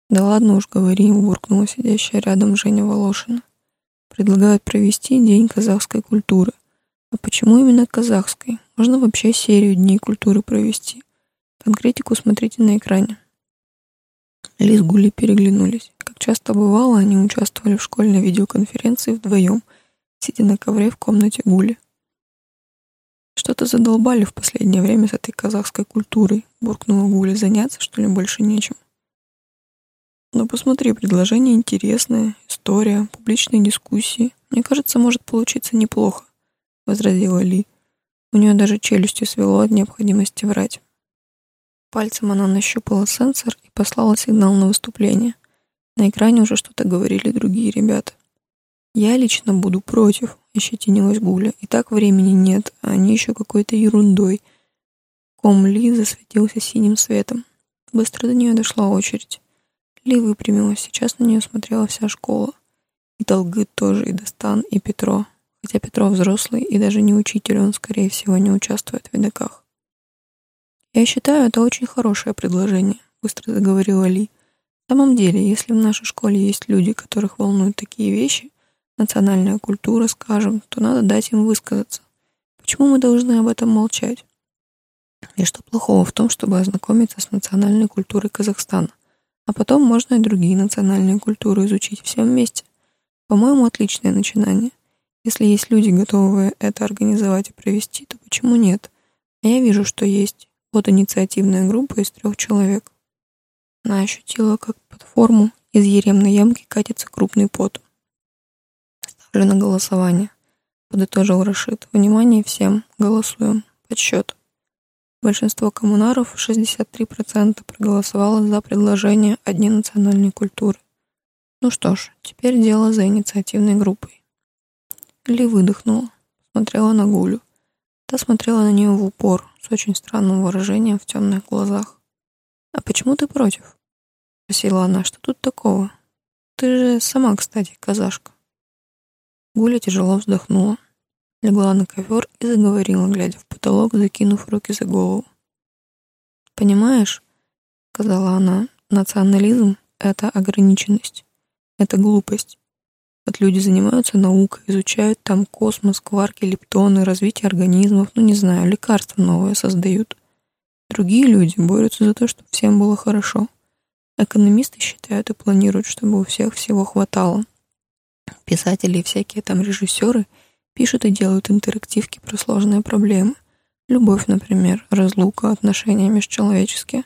Да ладно уж, говори, буркнула сидящая рядом Женя Волошина. Предлагают провести День казахской культуры. А почему именно казахской? Можно вообще серию Дней культуры провести. Конкретику смотрите на экране. Ли с Гули переглянулись. Как часто бывало, они участвовали в школьной видеоконференции вдвоем, сидя на ковре в комнате Гули. «Что-то задолбали в последнее время с этой казахской культурой», — буркнула Гуля. «Заняться, что ли, больше нечем?» «Ну, посмотри, предложение интересное, история, публичные дискуссии. Мне кажется, может получиться неплохо», — возразила Ли. У нее даже челюсти свело от необходимости врать. Пальцем она нащупала сенсор и послала сигнал на выступление. На экране уже что-то говорили другие ребята. «Я лично буду против», — ощетинилась Гуля. «И так времени нет, а они еще какой-то ерундой». Ком Ли засветился синим светом. Быстро до нее дошла очередь. Ли выпрямилась, сейчас на нее смотрела вся школа. И Долгы тоже, и Достан, и Петро. Хотя Петро взрослый и даже не учитель, он, скорее всего, не участвует в видоках. «Я считаю, это очень хорошее предложение», — быстро заговорила Ли. «В самом деле, если в нашей школе есть люди, которых волнуют такие вещи, национальная культура, скажем, то надо дать им высказаться. Почему мы должны об этом молчать? И что плохого в том, чтобы ознакомиться с национальной культурой Казахстана? А потом можно и другие национальные культуры изучить всем вместе. По-моему, отличное начинание. Если есть люди, готовые это организовать и провести, то почему нет? А я вижу, что есть. Вот инициативная группа из трех человек. Она ощутила, как под форму из еремной ямки катится крупный пот. Ставлю на голосование. Подытожил Рашид. Внимание всем. Голосуем. Подсчет. Большинство коммунаров, 63%, проголосовало за предложение о национальной культуры. Ну что ж, теперь дело за инициативной группой. Ли выдохнула, смотрела на Гулю. Та смотрела на нее в упор, с очень странным выражением в темных глазах. «А почему ты против?» — спросила она. «Что тут такого? Ты же сама, кстати, казашка». Гуля тяжело вздохнула, легла на ковер и заговорила, глядя в потолок, закинув руки за голову. «Понимаешь, — сказала она, — национализм — это ограниченность, это глупость. Вот люди занимаются наукой, изучают там космос, кварки, лептоны, развитие организмов, ну не знаю, лекарства новые создают. Другие люди борются за то, чтобы всем было хорошо. Экономисты считают и планируют, чтобы у всех всего хватало. Писатели и всякие там режиссеры пишут и делают интерактивки про сложные проблемы. Любовь, например, разлука, отношения межчеловеческие,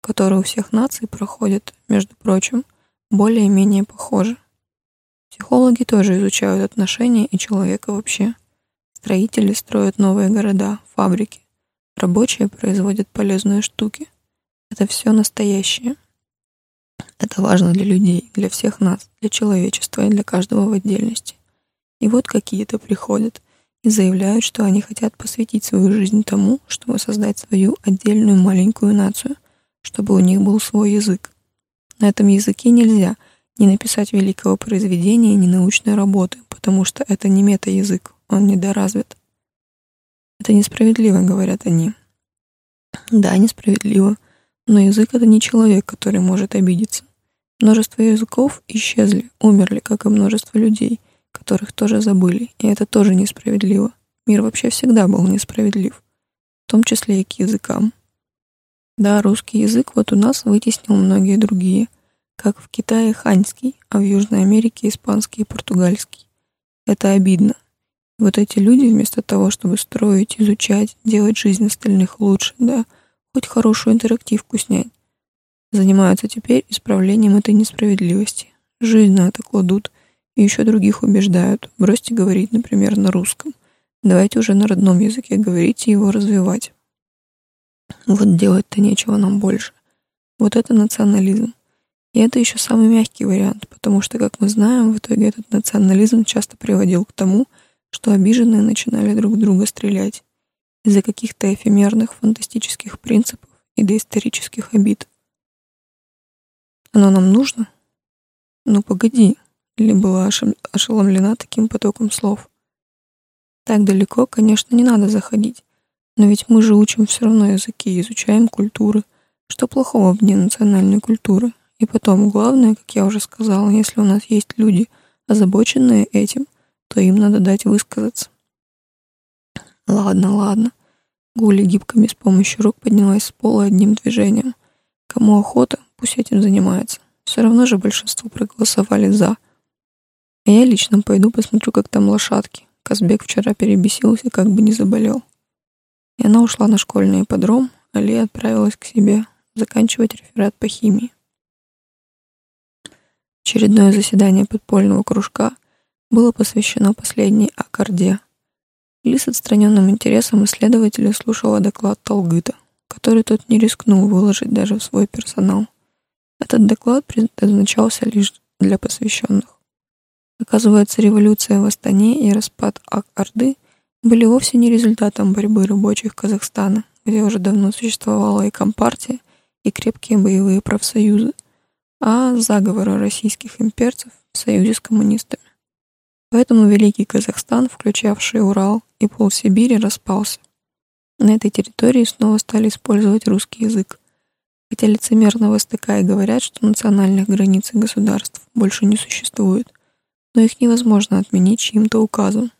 которые у всех наций проходят, между прочим, более-менее похожи. Психологи тоже изучают отношения и человека вообще. Строители строят новые города, фабрики. Рабочие производят полезные штуки. Это все настоящее. Это важно для людей, для всех нас, для человечества и для каждого в отдельности. И вот какие-то приходят и заявляют, что они хотят посвятить свою жизнь тому, чтобы создать свою отдельную маленькую нацию, чтобы у них был свой язык. На этом языке нельзя – не написать великого произведения, ни научной работы, потому что это не мета-язык, он недоразвит. Это несправедливо, говорят они. Да, несправедливо, но язык — это не человек, который может обидеться. Множество языков исчезли, умерли, как и множество людей, которых тоже забыли, и это тоже несправедливо. Мир вообще всегда был несправедлив, в том числе и к языкам. Да, русский язык вот у нас вытеснил многие другие — как в Китае ханьский, а в Южной Америке испанский и португальский. Это обидно. Вот эти люди вместо того, чтобы строить, изучать, делать жизнь остальных лучше, да, хоть хорошую интерактивку снять, занимаются теперь исправлением этой несправедливости. Жизнь на это кладут и еще других убеждают. Бросьте говорить, например, на русском. Давайте уже на родном языке говорить и его развивать. Вот делать-то нечего нам больше. Вот это национализм. И это еще самый мягкий вариант, потому что, как мы знаем, в итоге этот национализм часто приводил к тому, что обиженные начинали друг друга стрелять из-за каких-то эфемерных фантастических принципов и доисторических обид. Оно нам нужно? Ну погоди, или была ошеломлена таким потоком слов. Так далеко, конечно, не надо заходить, но ведь мы же учим все равно языки, изучаем культуры. Что плохого в Дне национальной культуры? И потом, главное, как я уже сказала, если у нас есть люди, озабоченные этим, то им надо дать высказаться. Ладно, ладно. Гуля гибками с помощью рук поднялась с пола одним движением. Кому охота, пусть этим занимается. Все равно же большинство проголосовали «за». А я лично пойду посмотрю, как там лошадки. Казбек вчера перебесился, как бы не заболел. И она ушла на школьный ипподром, а Лия отправилась к себе заканчивать реферат по химии. Очередное заседание подпольного кружка было посвящено последней аккорде. Ли с отстраненным интересом исследователя слушала доклад Талгыта, который тот не рискнул выложить даже в свой персонал. Этот доклад предназначался лишь для посвященных. Оказывается, революция в Астане и распад Ак-Орды были вовсе не результатом борьбы рабочих Казахстана, где уже давно существовала и компартия, и крепкие боевые профсоюзы, а заговора российских имперцев в союзе с коммунистами. Поэтому Великий Казахстан, включавший Урал и пол Сибири, распался. На этой территории снова стали использовать русский язык. Хотя лицемерно в СТК и говорят, что национальных границ и государств больше не существует, но их невозможно отменить чьим-то указом.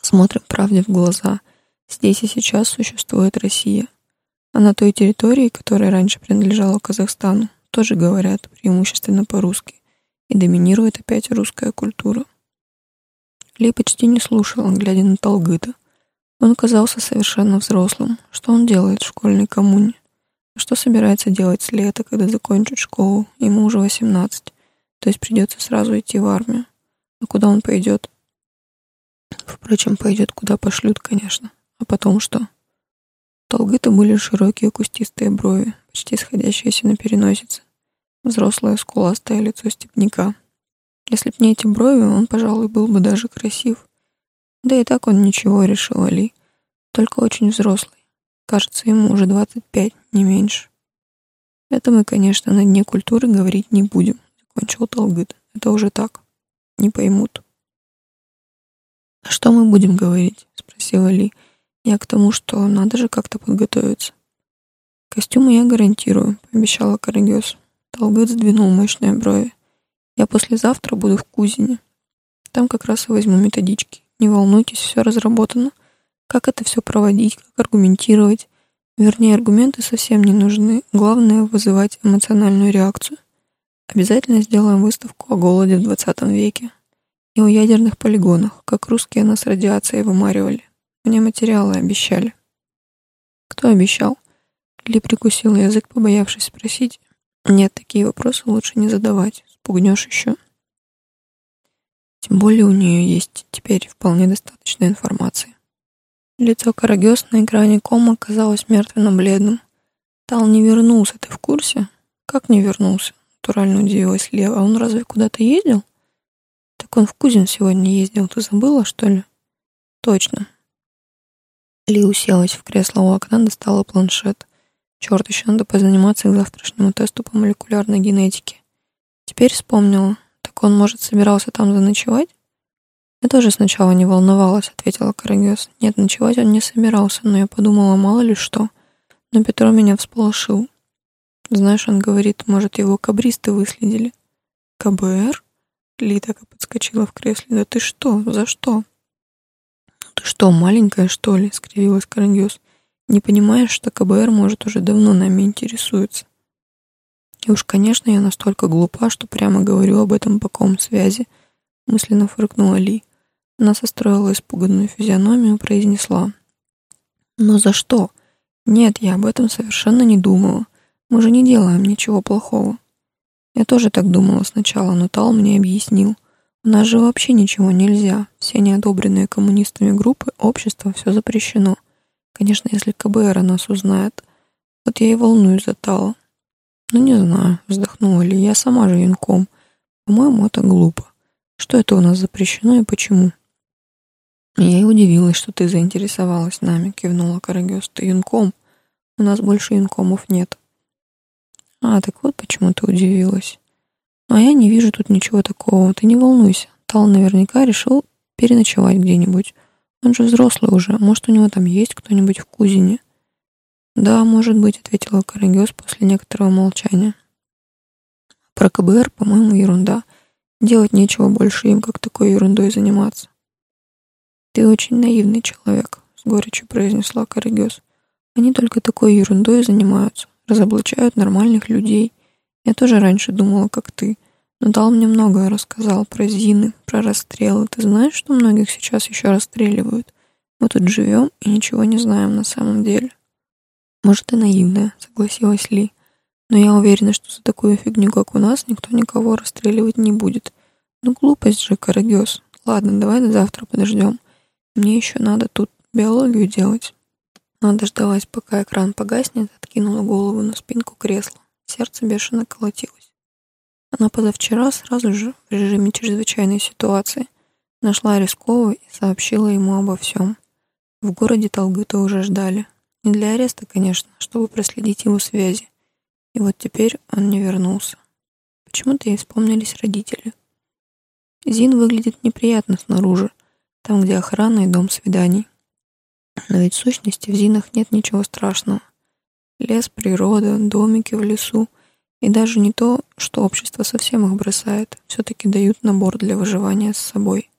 Посмотрим правде в глаза. Здесь и сейчас существует Россия. А на той территории, которая раньше принадлежала Казахстану, тоже говорят преимущественно по-русски, и доминирует опять русская культура. Ли почти не слушал, глядя на Талгыта. Он казался совершенно взрослым. Что он делает в школьной коммуне? Что собирается делать с лета, когда закончит школу? Ему уже 18, то есть придется сразу идти в армию. А куда он пойдет? Впрочем, пойдет, куда пошлют, конечно. А потом что? Толгыта были широкие кустистые брови, почти сходящиеся на переносице. Взрослое скуластое лицо степняка. Если б не эти брови, он, пожалуй, был бы даже красив. Да и так он ничего, решил Али. Только очень взрослый. Кажется, ему уже 25, не меньше. Это мы, конечно, на дне культуры говорить не будем, закончил Толгыт. Это уже так. Не поймут. А что мы будем говорить? Спросила Ли. Я к тому, что надо же как-то подготовиться. Костюмы я гарантирую, пообещала Карагёс. Талгыт сдвинул мощные брови. Я послезавтра буду в Кузине. Там как раз и возьму методички. Не волнуйтесь, все разработано. Как это все проводить, как аргументировать. Вернее, аргументы совсем не нужны. Главное — вызывать эмоциональную реакцию. Обязательно сделаем выставку о голоде в 20 веке и о ядерных полигонах, как русские нас радиацией вымаривали. Мне материалы обещали. Кто обещал? Ли прикусил язык, побоявшись спросить. Нет, такие вопросы лучше не задавать. Спугнешь еще. Тем более у нее есть теперь вполне достаточно информации. Лицо Карагёс на экране кома казалось мертвенно-бледным. Тал не вернулся, ты в курсе? Как не вернулся? Натурально удивилась Лева. А он разве куда-то ездил? Так он в Кузин сегодня ездил. Ты забыла, что ли? Точно. Ли уселась в кресло у окна, достала планшет. Черт, еще надо позаниматься к завтрашнему тесту по молекулярной генетике. Теперь вспомнила. Так он, может, собирался там заночевать? Я тоже сначала не волновалась, ответила Карагес. Нет, ночевать он не собирался, но я подумала, мало ли что. Но Петро меня всполошил. Знаешь, он говорит, может, его кабристы выследили. КБР? Ли так и подскочила в кресле. Да ты что? За что? Ты что, маленькая, что ли? Скривилась Карагес. Не понимаешь, что КБР, может, уже давно нами интересуется. И уж, конечно, я настолько глупа, что прямо говорю об этом по ком-связи, мысленно фыркнула Ли. Она состроила испуганную физиономию произнесла. «Но за что? Нет, я об этом совершенно не думала. Мы же не делаем ничего плохого». Я тоже так думала сначала, но Тал мне объяснил. У нас же вообще ничего нельзя. Все неодобренные коммунистами группы, общество, все запрещено. Конечно, если КБР о нас узнает. Вот я и волнуюсь за Тала. Ну, не знаю, вздохнула ли. Я сама же юнком. По-моему, это глупо. Что это у нас запрещено и почему? Я и удивилась, что ты заинтересовалась нами, кивнула Карагёс. Ты юнком. У нас больше юнкомов нет. А, так вот почему ты удивилась. А я не вижу тут ничего такого. Ты не волнуйся. Тал наверняка решил переночевать где-нибудь. Он же взрослый уже. Может, у него там есть кто-нибудь в кузине? Да, может быть, ответила Карагёс после некоторого молчания. Про КБР, по-моему, ерунда. Делать нечего больше им, как такой ерундой заниматься. Ты очень наивный человек, с горечью произнесла Карагёс. Они только такой ерундой занимаются разоблачают нормальных людей. Я тоже раньше думала, как ты, но дал мне многое рассказал про Зины, про расстрелы. Ты знаешь, что многих сейчас еще расстреливают? Мы тут живем и ничего не знаем на самом деле. Может, и наивная, согласилась Ли. Но я уверена, что за такую фигню, как у нас, никто никого расстреливать не будет. Ну, глупость же, Карагёс. Ладно, давай до завтра подождем. Мне еще надо тут биологию делать. Она дождалась, пока экран погаснет, откинула голову на спинку кресла. Сердце бешено колотилось. Она позавчера сразу же в режиме чрезвычайной ситуации нашла Рискова и сообщила ему обо всем. В городе Талгыта уже ждали. Не для ареста, конечно, а чтобы проследить его связи. И вот теперь он не вернулся. Почему-то ей вспомнились родители. Зин выглядит неприятно снаружи, там, где охрана и дом свиданий. Но ведь в сущности в Зинах нет ничего страшного. Лес, природа, домики в лесу и даже не то, что общество совсем их бросает, все-таки дают набор для выживания с собой.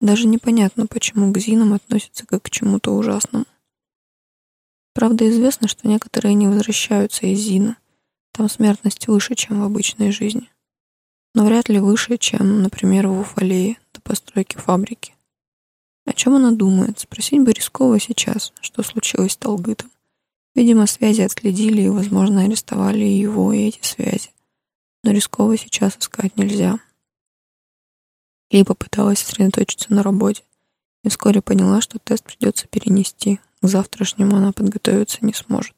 Даже непонятно, почему к Зинам относятся как к чему-то ужасному. Правда, известно, что некоторые не возвращаются из Зина. Там смертность выше, чем в обычной жизни. Но вряд ли выше, чем, например, в Уфалее до постройки фабрики. О чем она думает? Спросить бы рисково сейчас, что случилось с Талгытом. Видимо, связи отследили и, возможно, арестовали его и эти связи. Но рисково сейчас искать нельзя. Ли попыталась сосредоточиться на работе и вскоре поняла, что тест придется перенести. К завтрашнему она подготовиться не сможет.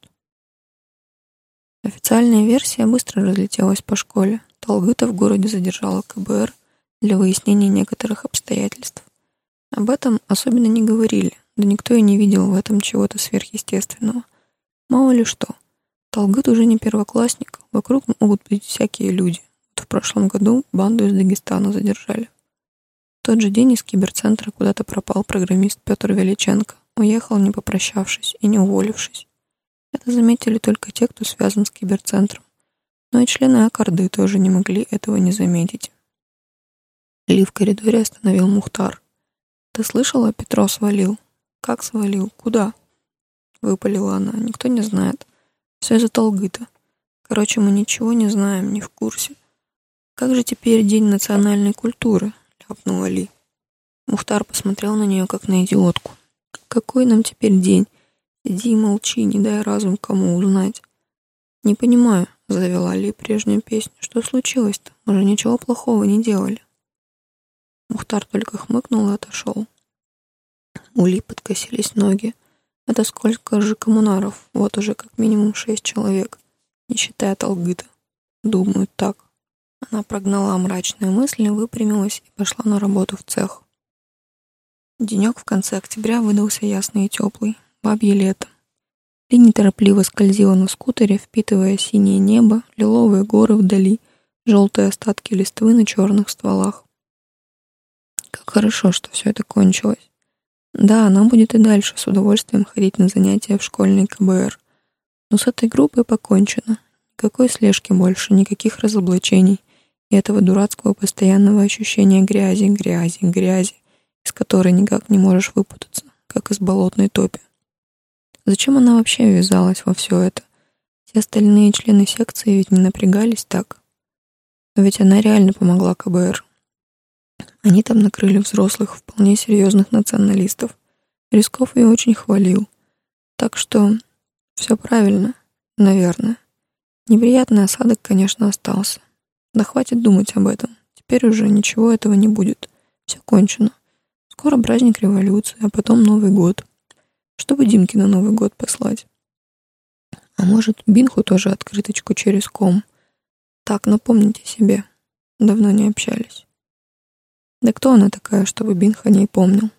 Официальная версия быстро разлетелась по школе. Талгыта в городе задержала КБР для выяснения некоторых обстоятельств. Об этом особенно не говорили, да никто и не видел в этом чего-то сверхъестественного. Мало ли что. Талгыт уже не первоклассник, вокруг могут быть всякие люди. Вот в прошлом году банду из Дагестана задержали. В тот же день из киберцентра куда-то пропал программист Петр Величенко, уехал, не попрощавшись и не уволившись. Это заметили только те, кто связан с киберцентром. Но и члены Аккорды тоже не могли этого не заметить. Ли в коридоре остановил Мухтар. «Ты слышала, Петро свалил?» «Как свалил? Куда?» Выпалила она. «Никто не знает. Все из-за Толгыта. Короче, мы ничего не знаем, не в курсе. Как же теперь День национальной культуры?» Ляпнула Ли. Мухтар посмотрел на нее, как на идиотку. «Какой нам теперь день? Иди и молчи, не дай разум кому узнать». «Не понимаю», — завела Ли прежнюю песню. «Что случилось-то? Мы же ничего плохого не делали». Мухтар только хмыкнул и отошел. У Ли подкосились ноги. Это сколько же коммунаров? Вот уже как минимум шесть человек, не считая Талгыта. Думают так. Она прогнала мрачные мысли, выпрямилась и пошла на работу в цех. Денек в конце октября выдался ясный и теплый, бабье лето. Ли неторопливо скользила на скутере, впитывая синее небо, лиловые горы вдали, желтые остатки листвы на черных стволах. Как хорошо, что все это кончилось. Да, она будет и дальше с удовольствием ходить на занятия в школьный КБР. Но с этой группой покончено. Никакой слежки больше, никаких разоблачений и этого дурацкого постоянного ощущения грязи, грязи, грязи, из которой никак не можешь выпутаться, как из болотной топи. Зачем она вообще ввязалась во все это? Все остальные члены секции ведь не напрягались так. Но ведь она реально помогла КБР. Они там накрыли взрослых, вполне серьезных националистов. Рисков ее очень хвалил. Так что все правильно, наверное. Неприятный осадок, конечно, остался. Да хватит думать об этом. Теперь уже ничего этого не будет. Все кончено. Скоро праздник революции, а потом Новый год. Чтобы Димке на Новый год послать. А может, Бинху тоже открыточку через ком. Так, напомните себе. Давно не общались. Да кто она такая, чтобы Бинх о ней помнил?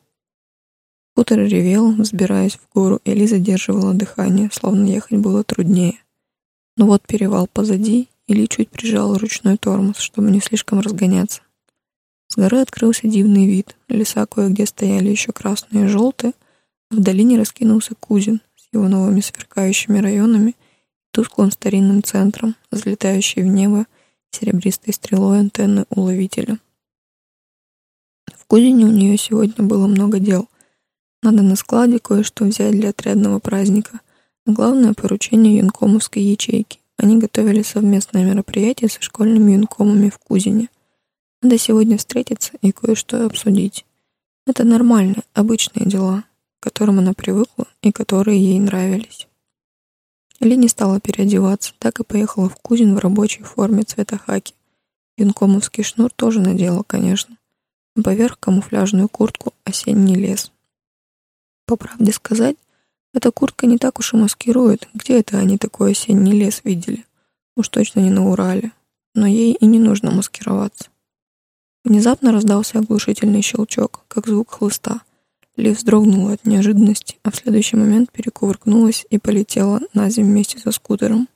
Хутор ревел, взбираясь в гору, и Ли задерживала дыхание, словно ехать было труднее. Но вот перевал позади, и Ли чуть прижал ручной тормоз, чтобы не слишком разгоняться. С горы открылся дивный вид. Леса кое-где стояли еще красные и желтые, а в долине раскинулся Кузин с его новыми сверкающими районами и тусклым старинным центром, взлетающий в небо серебристой стрелой антенны уловителя. Кузине у нее сегодня было много дел. Надо на складе кое-что взять для отрядного праздника, а главное — поручение юнкомовской ячейки. Они готовили совместное мероприятие со школьными юнкомами в Кузине. Надо сегодня встретиться и кое-что обсудить. Это нормальные, обычные дела, к которым она привыкла и которые ей нравились. Ли не стала переодеваться, так и поехала в Кузин в рабочей форме цвета хаки. Юнкомовский шнур тоже надела, конечно поверх камуфляжную куртку «Осенний лес». По правде сказать, эта куртка не так уж и маскирует. Где это они такой осенний лес видели? Уж точно не на Урале. Но ей и не нужно маскироваться. Внезапно раздался оглушительный щелчок, как звук хлыста. Ли вздрогнула от неожиданности, а в следующий момент перекувыркнулась и полетела на землю вместе со скутером.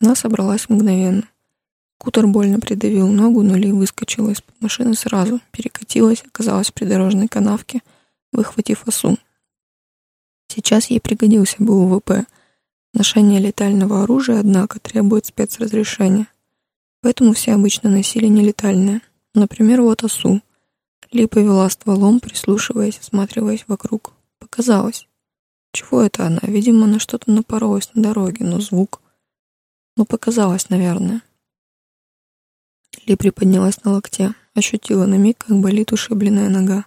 Она собралась мгновенно. Кутер больно придавил ногу, но Ли выскочила из-под машины сразу, перекатилась, оказалась в придорожной канавке, выхватив осу. Сейчас ей пригодился бы УВП. Ношение летального оружия, однако, требует спецразрешения. Поэтому все обычно носили нелетальное. Например, вот осу. Ли повела стволом, прислушиваясь, осматриваясь вокруг. Показалось. Чего это она? Видимо, на что-то напоролась на дороге, но звук... Ну, показалось, наверное. Ли приподнялась на локте, ощутила на миг, как болит ушибленная нога.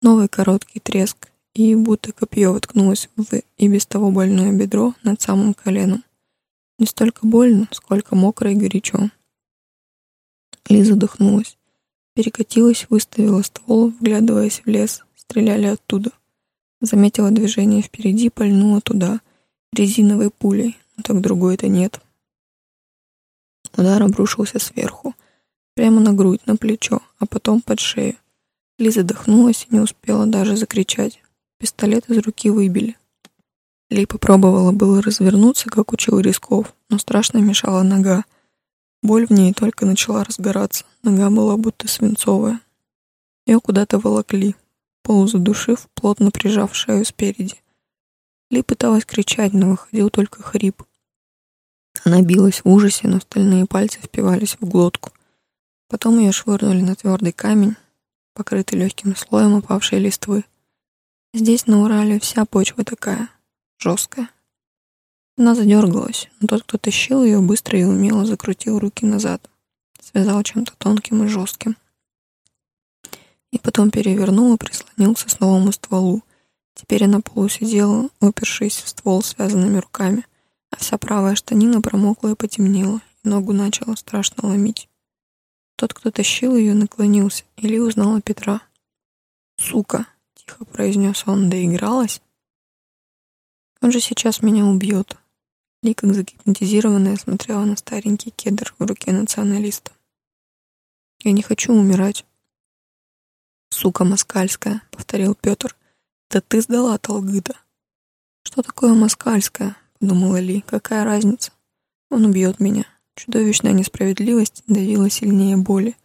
Новый короткий треск, и будто копье воткнулось в и без того больное бедро над самым коленом. Не столько больно, сколько мокро и горячо. Ли задохнулась. Перекатилась, выставила ствол, вглядываясь в лес. Стреляли оттуда. Заметила движение впереди, пальнула туда. Резиновой пулей, но так другой-то нет. Удар обрушился сверху. Прямо на грудь, на плечо, а потом под шею. Лиза задохнулась и не успела даже закричать. Пистолет из руки выбили. Ли попробовала было развернуться, как учил Рисков, но страшно мешала нога. Боль в ней только начала разгораться. Нога была будто свинцовая. Ее куда-то волокли, полузадушив, плотно прижав шею спереди. Ли пыталась кричать, но выходил только хрип. Она билась в ужасе, но стальные пальцы впивались в глотку. Потом ее швырнули на твердый камень, покрытый легким слоем опавшей листвы. Здесь, на Урале, вся почва такая, жесткая. Она задергалась, но тот, кто тащил ее, быстро и умело закрутил руки назад, связал чем-то тонким и жестким. И потом перевернул и прислонился к новому стволу. Теперь она полусидела, упершись в ствол связанными руками, а вся правая штанина промокла и потемнела, и ногу начала страшно ломить. Тот, кто тащил ее, наклонился. Или узнала Петра. «Сука!» — тихо произнес он. «Доигралась?» «Он же сейчас меня убьет». Ли, как загипнотизированная, смотрела на старенький кедр в руке националиста. «Я не хочу умирать». «Сука москальская», — повторил Петр. «Да ты сдала Талгыта». «Что такое москальская?» — подумала Ли. «Какая разница? Он убьет меня. Чудовищная несправедливость давила сильнее боли.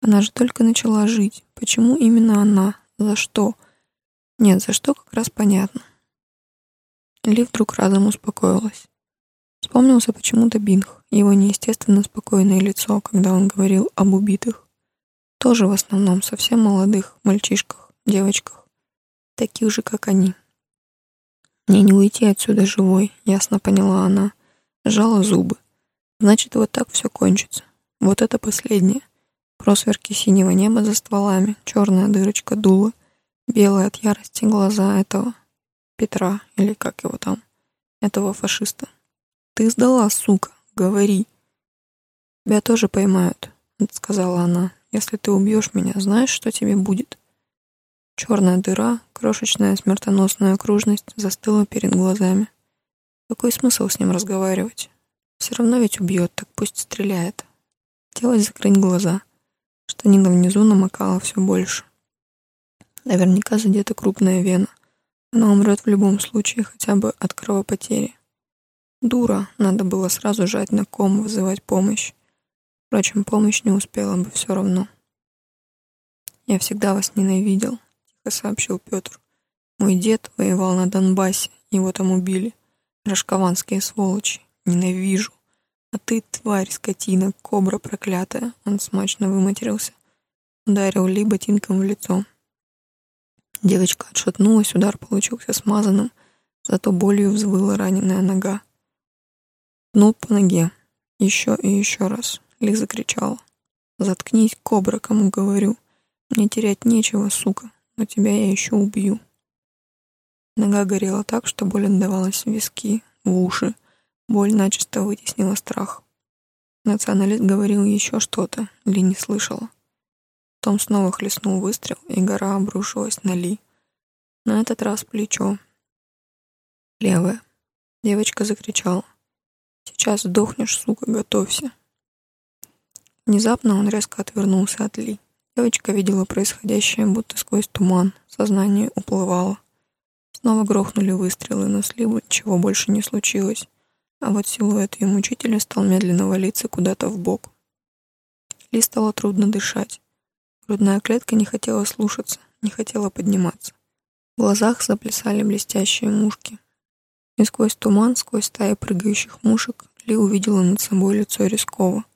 Она же только начала жить. Почему именно она? За что? Нет, за что как раз понятно. Ли вдруг разом успокоилась. Вспомнился почему-то Бинх, его неестественно спокойное лицо, когда он говорил об убитых. Тоже в основном совсем молодых мальчишках, девочках, таких же, как они. Мне не уйти отсюда живой, ясно поняла она. Сжала зубы. Значит, вот так все кончится. Вот это последнее. Просверки синего неба за стволами, черная дырочка дула, белые от ярости глаза этого Петра, или как его там, этого фашиста. Ты сдала, сука, говори. «Тебя тоже поймают», — сказала она. «Если ты убьешь меня, знаешь, что тебе будет?» Черная дыра, крошечная смертоносная окружность, застыла перед глазами. Какой смысл с ним разговаривать? Все равно ведь убьет, так пусть стреляет. Хотелось закрыть глаза. Штанина внизу намокала все больше. Наверняка задета крупная вена. Она умрет в любом случае, хотя бы от кровопотери. Дура, надо было сразу жать на ком, вызывать помощь. Впрочем, помощь не успела бы все равно. «Я всегда вас ненавидел», — тихо сообщил Петр. «Мой дед воевал на Донбассе, его там убили. Рашкованские сволочи. Ненавижу. А ты, тварь, скотина, кобра проклятая!» Он смачно выматерился. Ударил Ли ботинком в лицо. Девочка отшатнулась, удар получился смазанным, зато болью взвыла раненая нога. Ну, по ноге. Еще и еще раз. Ли закричала. «Заткнись, кобра, кому говорю. Мне терять нечего, сука, но тебя я еще убью». Нога горела так, что боль отдавалась в виски, в уши. Боль начисто вытеснила страх. Националист говорил еще что-то, Ли не слышала. Том снова хлестнул выстрел, и гора обрушилась на Ли. На этот раз плечо. Левое. Девочка закричала. «Сейчас сдохнешь, сука, готовься!» Внезапно он резко отвернулся от Ли. Девочка видела происходящее, будто сквозь туман. Сознание уплывало. Снова грохнули выстрелы, но с Ли ничего больше не случилось. А вот силуэт ее мучителя стал медленно валиться куда-то в бок. Ли стало трудно дышать. Грудная клетка не хотела слушаться, не хотела подниматься. В глазах заплясали блестящие мушки. И сквозь туман, сквозь стаи прыгающих мушек, Ли увидела над собой лицо Рискова.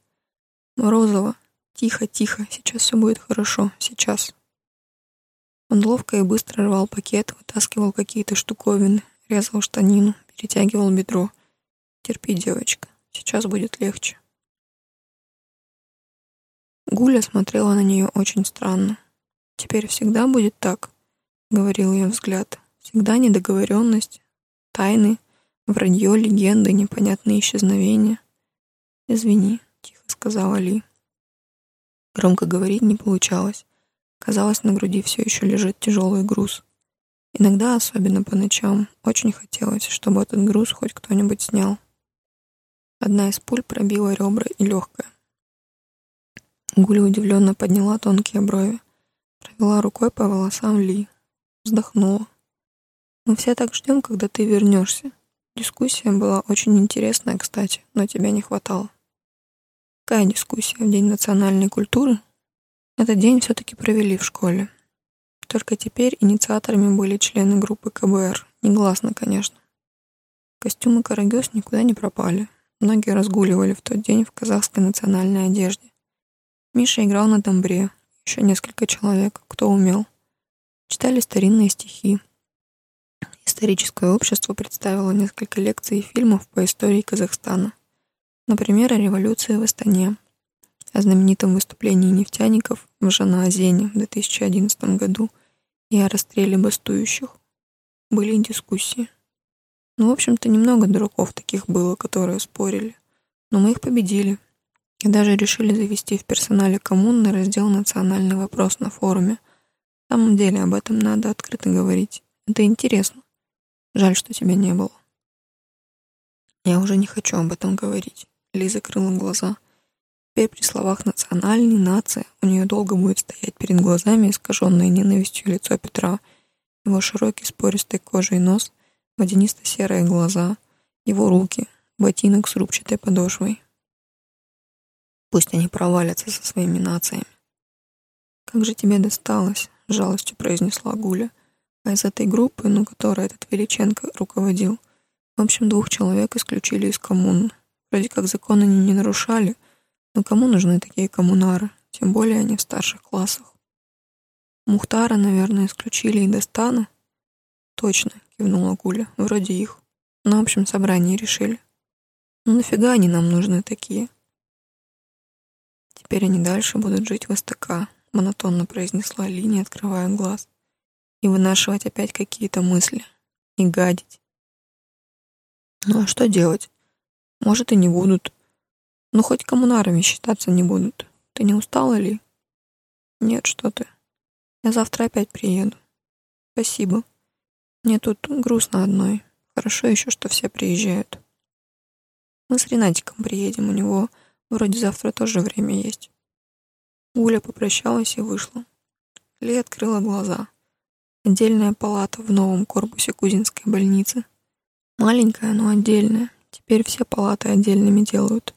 Морозова. Тихо, тихо, сейчас все будет хорошо, сейчас. Он ловко и быстро рвал пакет, вытаскивал какие-то штуковины, резал штанину, перетягивал бедро. Терпи, девочка, сейчас будет легче. Гуля смотрела на нее очень странно. «Теперь всегда будет так», — говорил ее взгляд. «Всегда недоговоренность, тайны, вранье, легенды, непонятные исчезновения». «Извини», сказала Ли. Громко говорить не получалось. Казалось, на груди все еще лежит тяжелый груз. Иногда, особенно по ночам, очень хотелось, чтобы этот груз хоть кто-нибудь снял. Одна из пуль пробила ребра и легкое. Гуля удивленно подняла тонкие брови, провела рукой по волосам Ли, вздохнула. «Мы все так ждем, когда ты вернешься. Дискуссия была очень интересная, кстати, но тебя не хватало». Какая дискуссия в День национальной культуры? Этот день все-таки провели в школе. Только теперь инициаторами были члены группы КБР. Негласно, конечно. Костюмы Карагёс никуда не пропали. Многие разгуливали в тот день в казахской национальной одежде. Миша играл на домбре. Еще несколько человек, кто умел. Читали старинные стихи. Историческое общество представило несколько лекций и фильмов по истории Казахстана. Например, о революции в Астане, о знаменитом выступлении нефтяников в Жанаазене в 2011 году и о расстреле бастующих. Были дискуссии. Ну, в общем-то, немного дураков таких было, которые спорили. Но мы их победили. И даже решили завести в персонале коммуны раздел «Национальный вопрос» на форуме. В самом деле об этом надо открыто говорить. Это интересно. Жаль, что тебя не было. Я уже не хочу об этом говорить. Ли закрыла глаза. Теперь при словах «национальный», «нация» у нее долго будет стоять перед глазами искаженное ненавистью лицо Петра, его широкий спористой кожей нос, водянисто-серые глаза, его руки, ботинок с рубчатой подошвой. Пусть они провалятся со своими нациями. «Как же тебе досталось?» — жалостью произнесла Гуля. А из этой группы, ну, которой этот Величенко руководил, в общем, двух человек исключили из коммуны. Вроде как закон они не нарушали, но кому нужны такие коммунары, тем более они в старших классах. Мухтара, наверное, исключили и Достана. Точно, кивнула Гуля, вроде их. На общем собрании решили. Ну нафига они нам нужны такие? Теперь они дальше будут жить в СТК, монотонно произнесла Линия, открывая глаз. И вынашивать опять какие-то мысли. И гадить. Ну а что делать? Может, и не будут. Ну, хоть коммунарами считаться не будут. Ты не устала ли? Нет, что ты. Я завтра опять приеду. Спасибо. Мне тут грустно одной. Хорошо еще, что все приезжают. Мы с Ренатиком приедем, у него вроде завтра тоже время есть. Гуля попрощалась и вышла. Ли открыла глаза. Отдельная палата в новом корпусе Кузинской больницы. Маленькая, но отдельная. Теперь все палаты отдельными делают.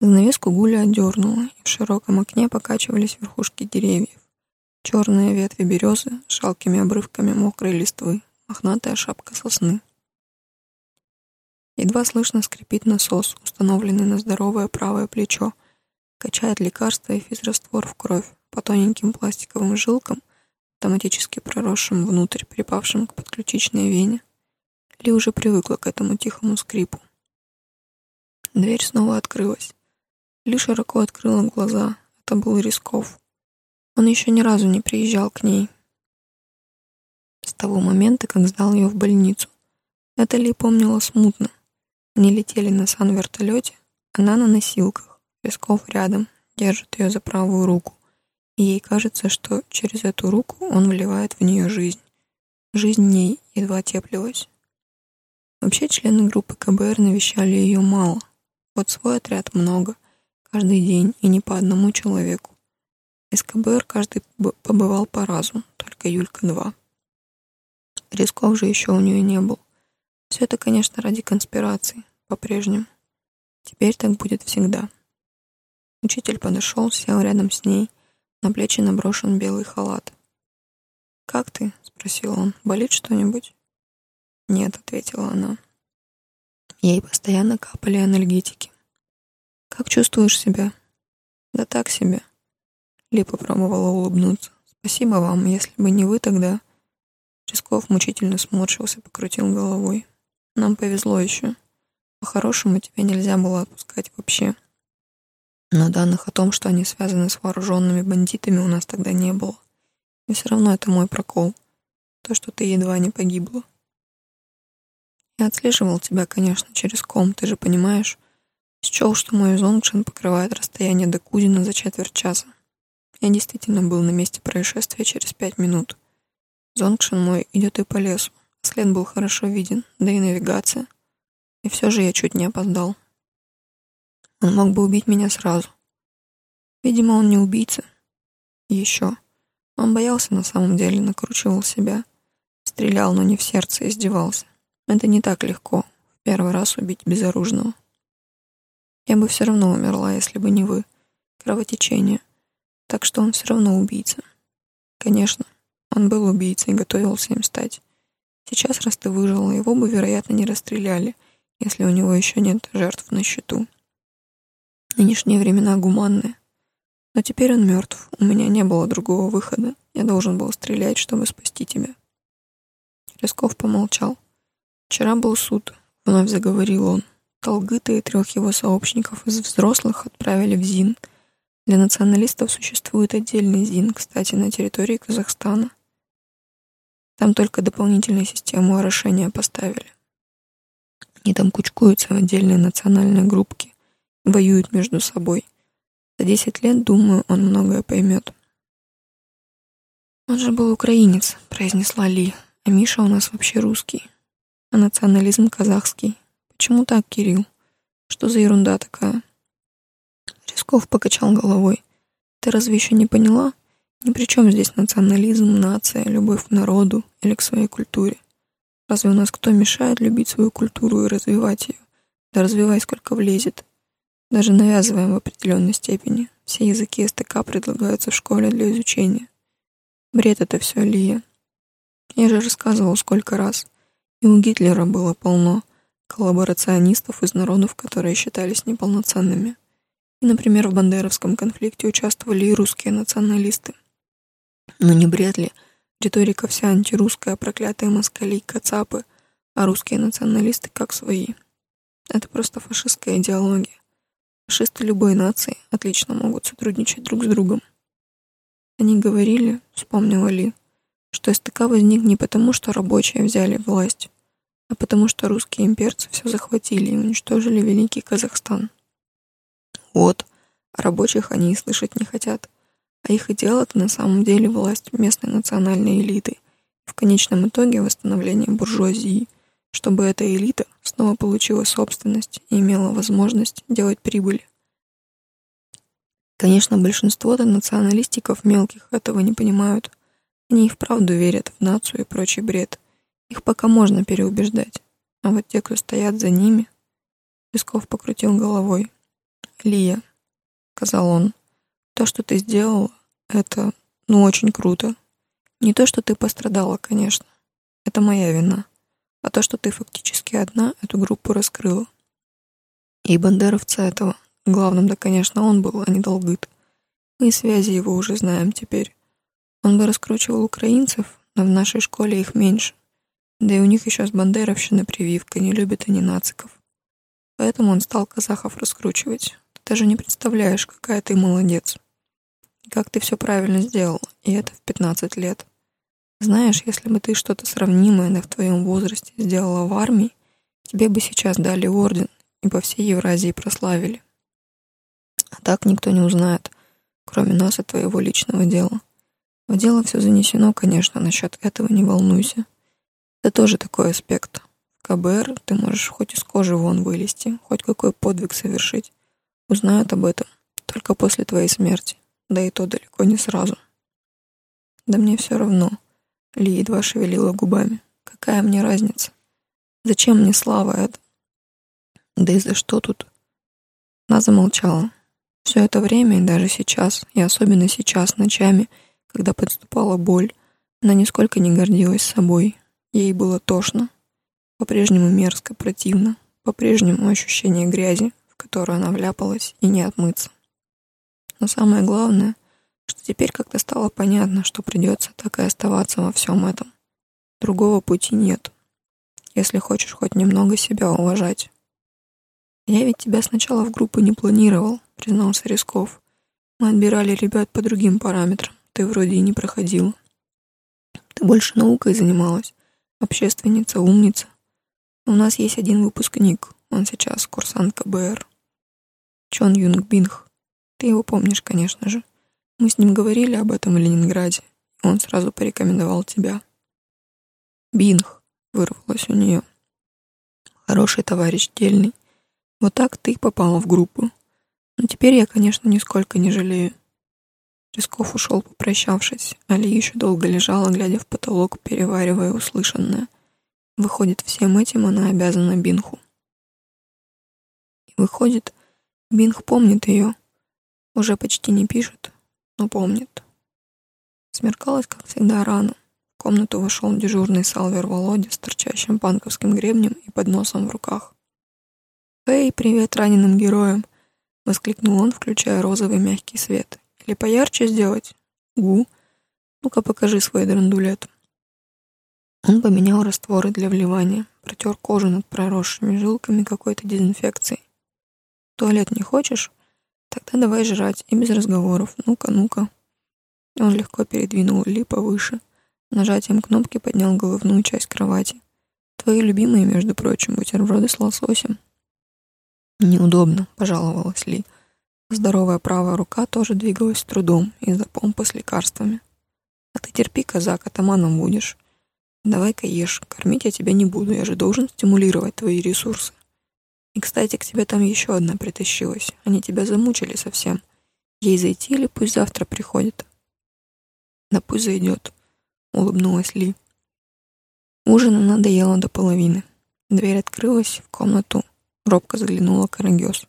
Занавеску Гуля отдернула, и в широком окне покачивались верхушки деревьев. Черные ветви березы с шалкими обрывками мокрой листвы, мохнатая шапка сосны. Едва слышно скрипит насос, установленный на здоровое правое плечо, качает лекарство и физраствор в кровь по тоненьким пластиковым жилкам, автоматически проросшим внутрь, припавшим к подключичной вене. Ли уже привыкла к этому тихому скрипу. Дверь снова открылась. Ли широко открыла глаза. Это был Рисков. Он еще ни разу не приезжал к ней. С того момента, как сдал ее в больницу. Это помнила смутно. Они летели на сан-вертолете, она на носилках. Рисков рядом, держит ее за правую руку. И ей кажется, что через эту руку он вливает в нее жизнь. Жизнь в ней едва теплилась. Вообще члены группы КБР навещали ее мало. Вот свой отряд много, каждый день и не по одному человеку. Из КБР каждый побывал по разу, только Юлька два. Рисков же еще у нее не был. Все это, конечно, ради конспирации, по-прежнему. Теперь так будет всегда. Учитель подошел, сел рядом с ней, на плечи наброшен белый халат. «Как ты?» — спросил он. «Болит что-нибудь?» «Нет», — ответила она. Ей постоянно капали анальгетики. «Как чувствуешь себя?» «Да так себе», ли попробовала улыбнуться. «Спасибо вам. Если бы не вы, тогда...» Рисков мучительно сморщился, покрутил головой. «Нам повезло еще. По-хорошему, тебя нельзя было отпускать вообще. Но данных о том, что они связаны с вооруженными бандитами, у нас тогда не было. И все равно это мой прокол. То, что ты едва не погибла. Я отслеживал тебя, конечно, через ком, ты же понимаешь. Счел, что мой зонгшин покрывает расстояние до Кузина за четверть часа. Я действительно был на месте происшествия через пять минут. Зонгшин мой идет и по лесу. След был хорошо виден, да и навигация. И все же я чуть не опоздал. Он мог бы убить меня сразу. Видимо, он не убийца. еще. Он боялся на самом деле, накручивал себя. Стрелял, но не в сердце, издевался. Это не так легко, в первый раз убить безоружного. Я бы все равно умерла, если бы не вы. Кровотечение. Так что он все равно убийца. Конечно, он был убийцей и готовился им стать. Сейчас, раз ты выжила, его бы, вероятно, не расстреляли, если у него еще нет жертв на счету. Нынешние времена гуманные. Но теперь он мертв. У меня не было другого выхода. Я должен был стрелять, чтобы спасти тебя. Лесков помолчал. Вчера был суд. Вновь заговорил он. Толгыта и трех его сообщников из взрослых отправили в ЗИН — для националистов существует отдельный ЗИН, кстати, на территории Казахстана. Там только дополнительную систему орошения поставили. Они там кучкуются в отдельные национальные группки, воюют между собой. За 10 лет, думаю, он многое поймет. «Он же был украинец», — произнесла Ли, «а Миша у нас вообще русский, а национализм казахский. Почему так, Кирилл? Что за ерунда такая?» Рисков покачал головой. Ты разве еще не поняла? Ни при чем здесь национализм, нация, любовь к народу или к своей культуре. Разве у нас кто мешает любить свою культуру и развивать ее? Да развивай, сколько влезет. Даже навязываем в определенной степени. Все языки СТК предлагаются в школе для изучения. Бред это все, Лия. Я же рассказывал сколько раз. И у Гитлера было полно коллаборационистов из народов, которые считались неполноценными. И, например, в Бандеровском конфликте участвовали и русские националисты. Но не бред ли? Риторика вся антирусская, проклятые москали, кацапы, а русские националисты как свои. Это просто фашистская идеология. Фашисты любой нации отлично могут сотрудничать друг с другом. Они говорили, вспомнила Ли, что СТК возник не потому, что рабочие взяли власть, а потому что русские имперцы все захватили и уничтожили Великий Казахстан. Вот, а рабочих они и слышать не хотят. А их идеал — это на самом деле власть местной национальной элиты. В конечном итоге восстановление буржуазии, чтобы эта элита снова получила собственность и имела возможность делать прибыли. Конечно, большинство-то националистиков мелких этого не понимают. Они и вправду верят в нацию и прочий бред. Их пока можно переубеждать. А вот те, кто стоят за ними... Песков покрутил головой. «Лия», — сказал он, — «то, что ты сделала, это, ну, очень круто. Не то, что ты пострадала, конечно. Это моя вина. А то, что ты фактически одна, эту группу раскрыла. И бандеровца этого. Главным, да, конечно, он был, а не Долгыт. Мы связи его уже знаем теперь. Он бы раскручивал украинцев, но в нашей школе их меньше. Да и у них еще с бандеровщиной прививка, не любят они нациков. Поэтому он стал казахов раскручивать. Даже не представляешь, какая ты молодец. Как ты все правильно сделал, и это в 15 лет. Знаешь, если бы ты что-то сравнимое да в твоем возрасте сделала в армии, тебе бы сейчас дали орден и по всей Евразии прославили. А так никто не узнает, кроме нас и твоего личного дела. В дело все занесено, конечно, насчет этого не волнуйся. Это тоже такой аспект. КБР ты можешь хоть из кожи вон вылезти, хоть какой подвиг совершить. Узнают об этом только после твоей смерти, да и то далеко не сразу. Да мне все равно. Ли едва шевелила губами. Какая мне разница? Зачем мне слава эта? Да и за что тут? Она замолчала. Все это время, и даже сейчас, и особенно сейчас, ночами, когда подступала боль, она нисколько не гордилась собой. Ей было тошно. По-прежнему мерзко, противно. По-прежнему ощущение грязи, которую она вляпалась, и не отмыться. Но самое главное, что теперь как-то стало понятно, что придется так и оставаться во всем этом. Другого пути нет, если хочешь хоть немного себя уважать. «Я ведь тебя сначала в группу не планировал», — признался Рисков. «Мы отбирали ребят по другим параметрам. Ты вроде и не проходил. Ты больше наукой занималась. Общественница, умница. У нас есть один выпускник. Он сейчас курсант КБР. Чон Юнг Бинх. Ты его помнишь, конечно же. Мы с ним говорили об этом в Ленинграде, он сразу порекомендовал тебя. Бинх, вырвалось у нее. Хороший товарищ, дельный. Вот так ты попала в группу. Но теперь я, конечно, нисколько не жалею. Рисков ушел, попрощавшись. Али еще долго лежала, глядя в потолок, переваривая услышанное. Выходит, всем этим она обязана Бинху. И выходит, Бинх помнит ее. Уже почти не пишет, но помнит. Смеркалось, как всегда, рано. В комнату вошел дежурный салвер Володя с торчащим панковским гребнем и подносом в руках. «Эй, привет раненым героям!» — воскликнул он, включая розовый мягкий свет. «Или поярче сделать?» «Гу! Ну-ка покажи свой драндулет». Он поменял растворы для вливания, протер кожу над проросшими жилками какой-то дезинфекцией. «Туалет не хочешь? Тогда давай жрать, и без разговоров. Ну-ка, ну-ка». Он легко передвинул Ли повыше. Нажатием кнопки поднял головную часть кровати. Твои любимые, между прочим, бутерброды с лососем. Неудобно, пожаловалась Ли. Здоровая правая рука тоже двигалась с трудом из-за помпы с лекарствами. А ты терпи, казак, атаманом будешь. Давай-ка ешь, кормить я тебя не буду, я же должен стимулировать твои ресурсы. И, кстати, к тебе там еще одна притащилась. Они тебя замучили совсем. Ей зайти или пусть завтра приходит? Да пусть зайдет, улыбнулась Ли. Ужин она доела до половины. Дверь открылась, в комнату робко заглянула Карагёс.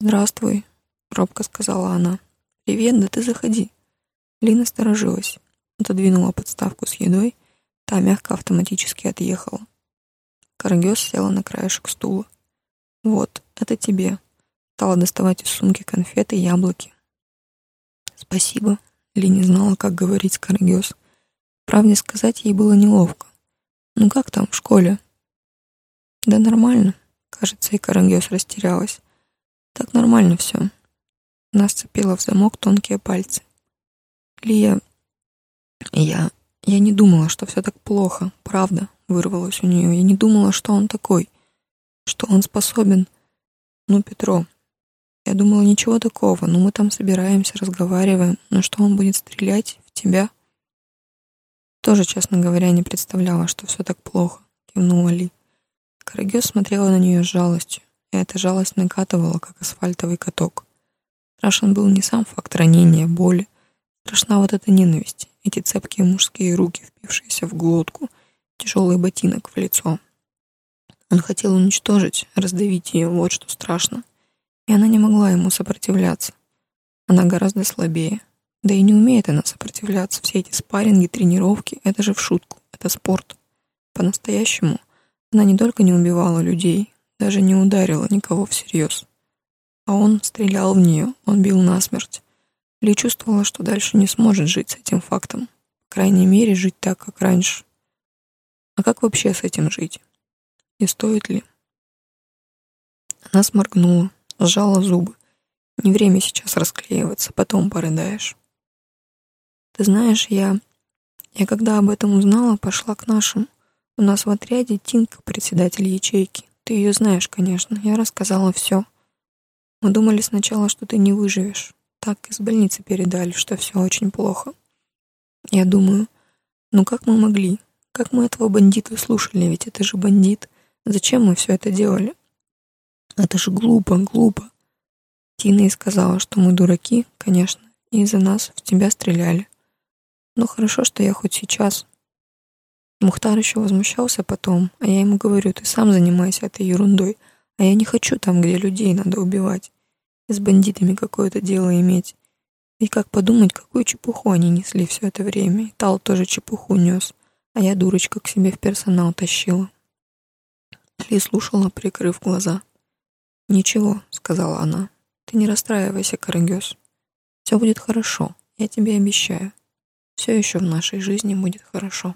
«Здравствуй», — робко сказала она. «Привет, да ты заходи». Ли насторожилась, отодвинула подставку с едой, та мягко автоматически отъехала. Карагёс села на краешек стула. «Вот, это тебе». Стала доставать из сумки конфеты яблоки. «Спасибо». Ли не знала, как говорить с Карагёс. Правде сказать, ей было неловко. «Ну как там, в школе?» «Да нормально». Кажется, и Карагёс растерялась. «Так нормально все». Она сцепила в замок тонкие пальцы. «Лия, я... я не думала, что все так плохо, правда», вырвалось у нее. «Я не думала, что он такой, что он способен...» «Ну, Петро, Я думала, ничего такого, но мы там собираемся, разговариваем. Но что он будет стрелять в тебя? Тоже, честно говоря, не представляла, что все так плохо, кивнула Ли. Карагес смотрела на нее с жалостью, и эта жалость накатывала, как асфальтовый каток. Страшен был не сам факт ранения, боли. Страшна вот эта ненависть, эти цепкие мужские руки, впившиеся в глотку, тяжелый ботинок в лицо. Он хотел уничтожить, раздавить ее, вот что страшно. И она не могла ему сопротивляться. Она гораздо слабее. Да и не умеет она сопротивляться. Все эти спарринги, тренировки — это же в шутку, это спорт. По-настоящему она не только не убивала людей, даже не ударила никого всерьез. А он стрелял в нее, он бил насмерть. Ли чувствовала, что дальше не сможет жить с этим фактом. По крайней мере, жить так, как раньше. А как вообще с этим жить? И стоит ли? Она сморгнула, сжала зубы. Не время сейчас расклеиваться, потом порыдаешь. Ты знаешь, я... Я когда об этом узнала, пошла к нашим. У нас в отряде Тинка, председатель ячейки. Ты ее знаешь, конечно. Я рассказала все. Мы думали сначала, что ты не выживешь. Так из больницы передали, что все очень плохо. Я думаю, ну как мы могли? Как мы этого бандита слушали? Ведь это же бандит. Зачем мы все это делали? Это же глупо, глупо. Тина и сказала, что мы дураки, конечно, и из-за нас в тебя стреляли. Но хорошо, что я хоть сейчас. Мухтар еще возмущался потом, а я ему говорю, ты сам занимайся этой ерундой, а я не хочу там, где людей надо убивать. И с бандитами какое-то дело иметь. И как подумать, какую чепуху они несли все это время. И Тал тоже чепуху нес, а я дурочка к себе в персонал тащила. Ли слушала, прикрыв глаза. «Ничего», — сказала она, — «ты не расстраивайся, Карагёс. Все будет хорошо, я тебе обещаю. Все еще в нашей жизни будет хорошо».